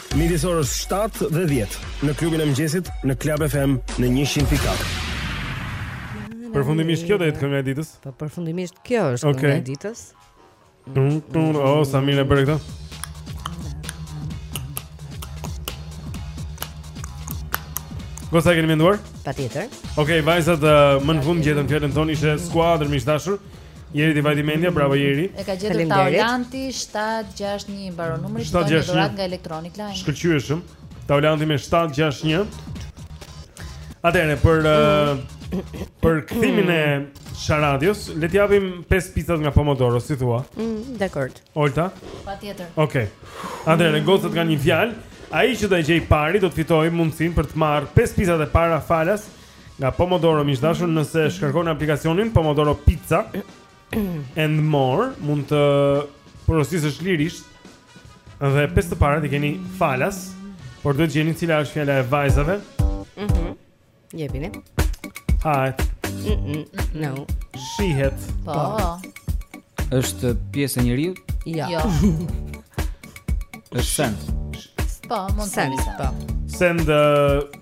Midis orës 7 dhe 10 në klubin e mëngjesit në Club FM në 100.4. Përfundimisht kjo do jetë kënga e ditës. Po përfundimisht kjo është okay. kënga e ditës. Tum tum, oh, sa mirë e bëre këtë. Goca keni menduar? Patjetër. Okej, okay, vajzat uh, më në fund gjetën fjalën tonë ishte skuadër miq të dashur. Jeri ti vajti mendja, bravo Jeri. E ka gjetur Taulanti 761 i mbaron numri fiton dhuratë nga Electronic Line. Shkëlqyeshëm. Taulanti me 761. Atëherë për uh, për kthimin e Sharadios, le të japim 5 picat nga Pomodoro, si thua? Mm, dakor. Olta? Patjetër. Okej. Okay. Atëherë gocët kanë një fjalë. Ai që do ta gjejë i pari do të fitojë mundësinë për të marrë 5 picat e para falas nga Pomodoro miq të dashur, nëse shkarkon aplikacionin Pomodoro Pizza and more, mund të porosisësh lirisht. Dhe pesë të parat i keni falas, por duhet të gjeni cila është fjala e vajzave. Mhm. Mm Jepini. Hi. Mm -mm. No. Shihet. Po. po. Është pjesë e njeriu? Jo. jo. Është send. Po, mund të jetë send. Po. Send uh,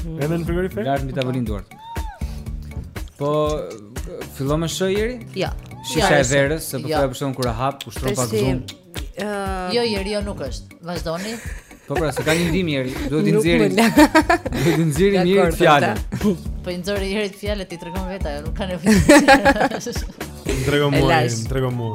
Mm. Edhe në frigorifer? Lart mbi tavolinë duart. Po fillon me shë Jeri? Jo. Shisha e verës, se po fillon jo. kur e hap, kushtron pak zhurmë. Uh, jo, Jeri jo nuk është. Vazhdoni. Po pra, se ka një ndihmë Jeri, duhet të nxjerrim. Duhet të nxjerrim një fjalë. Po i nxjerrim Jeri fjalë ti tregon vetë, ajo nuk ka nevojë. Tregon mua, tregon mua.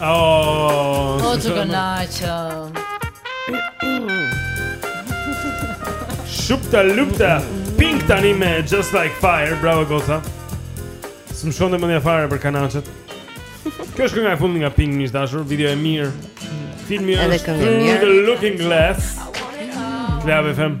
Oh, oh të kënaqë. Shupta lupta, Pink tani me Just Like Fire, bravo goca. S'më shkonte mendja fare për kanaçet. Kjo është kënga e fundit nga Pink miq të dashur, video e mirë. Filmi është Through the Looking Glass. Club FM.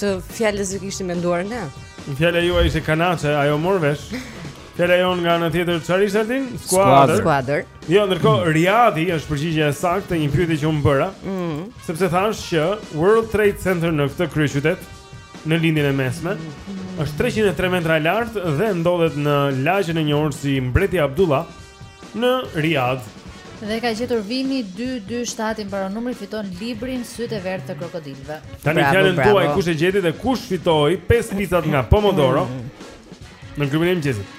Të fjalës që kishim menduar ne. Fjala juaj ishte kanaçe, ajo u mor vesh. Fjala jonë nga ana tjetër çfarë ishte atin? Skuadër. Skuadër. Jo, ndërkohë mm. Riadi është përgjigjja e saktë e një pyetje që unë bëra. Mm. Sepse thashë që World Trade Center në këtë kryeqytet në lindjen e mesme mm. është 303 metra e lartë dhe ndodhet në lagjen e njohur si Mbreti Abdullah. në Riad. Dhe e ka gjetur Vini 227 i mbaron numri fiton librin Sytë e Verdhë të Krokodilëve. Tani fjalën tuaj kush e gjeti dhe kush fitoi 5 picat nga Pomodoro. Në grupin e mëngjesit.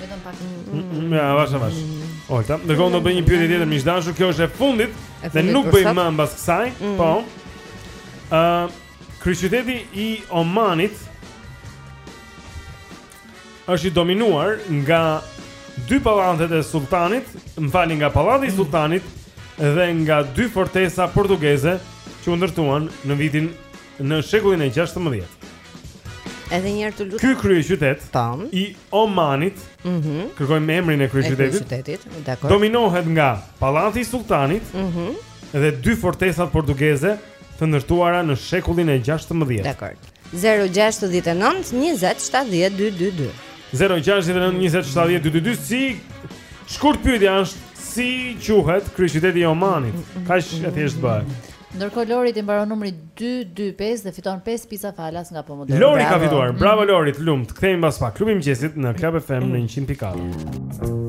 Vetëm pak. Mm, mm, ja, avash avash. Olta, ne do të bëjmë një pyetje tjetër miq të dashur, kjo është e fundit dhe nuk bëjmë më mbas kësaj, mm. po. Ë, uh, kryeqyteti i Omanit është i dominuar nga dy pallatet e sulltanit, më falni nga pallati i sulltanit dhe nga dy fortesa portugeze që u ndërtuan në vitin në shekullin e 16. Edhe një herë të lutem. Ky kryeqytet i Omanit, ëh, mm -hmm. kërkojmë emrin e kryeqytetit. Kryeqytetit, dakor. Dominohet nga pallati i sulltanit, ëh, mm -hmm. dhe dy fortesat portugeze të ndërtuara në shekullin e 16. Dakor. Zero gjashtëdhjetë e nëntë njëzet shtatëdhjetë dy dy dy. Zero gjashtëdhjetë e nëntë njëzet shtatëdhjetë dy dy dy si shkurt pyetja është si quhet kryeqyteti i Omanit? Kaq e thjeshtë bëhet. Ndërkohë Lori i mbaron numri 225 dhe fiton 5 pizza falas nga Pomodoro. Lori ka fituar. Mm. Bravo Lori, të lumt. Kthehemi pas pak. Klubi i mëngjesit në Club FM në 100.4.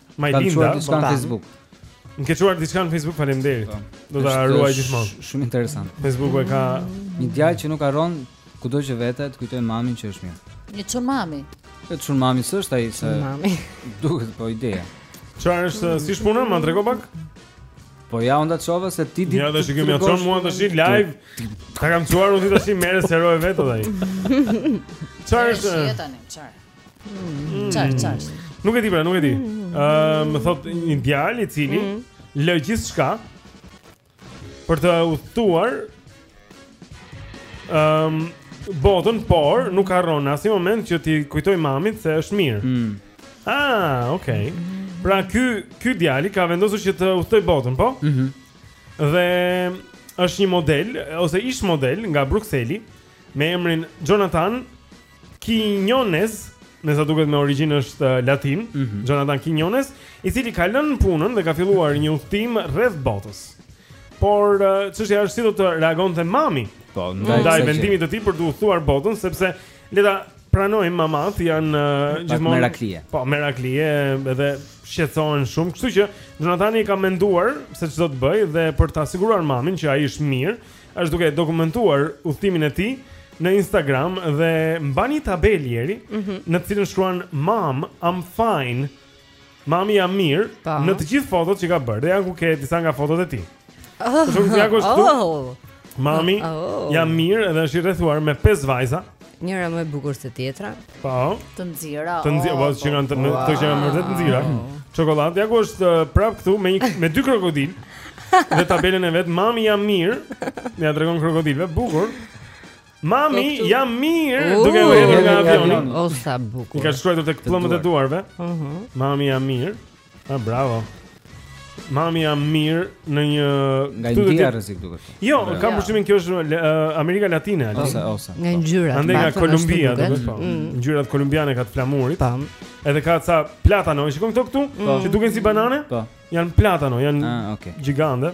Majlinda. Kam çuar diçka në Facebook. Më ke çuar diçka në Facebook, faleminderit. Po. Do ta ruaj gjithmonë. Shumë interesant. Facebooku e ka një djalë që nuk harron kudo që vete të kujtojë mamin që është mirë. Një çun mami. Të çun mami s'është ai se. Çun mami. Duhet po ideja. Çfarë është si shpuna, ma trego pak? Po ja onda çova se ti di. Ja do të kemi atë mua tash live. Ta kam çuar unë tash merres heroj vetë ai. Çfarë është? Çfarë? Çaj, mm. çaj. Nuk e di pra, nuk e di. Ëm, mm. uh, më thotë një djalë i cili mm. lë gjithçka për të udhëtuar ëm um, botën, por nuk harron në asnjë moment që t'i kujtojë mamit se është mirë. Mm. Ah, okay. Pra ky ky djali ka vendosur që të udhëtojë botën, po? Mhm. Mm dhe është një model ose ish model nga Brukseli me emrin Jonathan Quinones, me sa duket me origjinë është uh, latin, mm -hmm. Jonathan Quinones, i cili ka lënë punën dhe ka filluar një udhëtim rreth botës. Por uh, çështja uh, është si do të reagonte mami. Po, ndaj, ndaj vendimit të tij për të udhëtuar botën, sepse le ta pranojmë mamat janë uh, gjithmonë meraklie. Po, meraklie edhe shqetësohen shumë. Kështu që Jonathani ka menduar se ç'do të bëjë dhe për ta siguruar mamin që ai është mirë, Është duke dokumentuar udhëtimin e tij në Instagram dhe mban një tabelë ieri mm -hmm. në të cilën shkruan mom I'm fine. Mami jam mirë po. në të gjithë fotot që ka bërë. Dhe ja ku ke disa nga fotot e tij. Oh, Shumë oh, oh. Mami oh. jam mirë dhe është i rrethuar me pesë vajza. Njëra më e bukur se tjetra. Po. Të nxira. Të nxira, po, që kanë të në, këto që janë vërtet të nxira. Çokoladë, ja ku është uh, prap këtu me një me dy krokodil. Dhe tabelën e vet, mami jam mirë. Ua tregon krokodilëve, bukur. Mami, jam mirë, duke u hedhur nga avioni. O sa bukur. I ka shkruar tek pëllëmbët e duarve. Mhm. Mami jam mirë. Ah, bravo. Mami jam mirë në një nga India rrezik duket. Jo, Dhe. kam përshtypjen kjo është uh, Amerika Latine, apo ose ose. Nga po. ngjyrat. Andej nga Kolumbia, do të thotë. Mm. Ngjyrat kolumbiane ka të flamurit. Tam. Po. Edhe ka ca platano, shikon këto këtu, po. që duken si banane? Po. Janë platano, janë ah, okay. gjigante.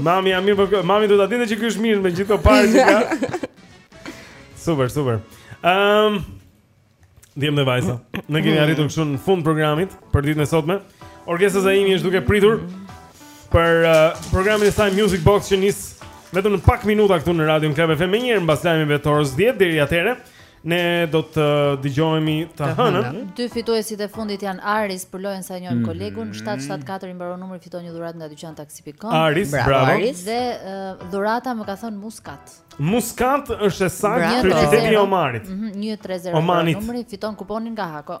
Mami jam mirë, po mami do ta dijë që ky është mirë me gjithë ato para që ka. Super, super. Ehm um, Djem dhe vajza. Ne kemi arritur kështu në fund të programit për ditën e sotme. Orkesta Zaimi është duke pritur për uh, programin e saj Music Box që nis vetëm në pak minuta këtu në Radio Club FM. Menjëherë mbas lajmeve të orës 10 deri atëherë. Ne do të dëgjohemi të hënën. Dy fituesit e fundit janë Aris për lojën sa e njohim mhm. kolegun, 774 i mbaron numri fiton një dhuratë nga dyqantaksi.com. Aris, bravo. bravo. Aris. Dhe uh, dhurata më ka thënë Muskat. Muskat është e saktë kryeqyteti i Omanit. Mm -hmm, 130 numri fiton kuponin nga Hako.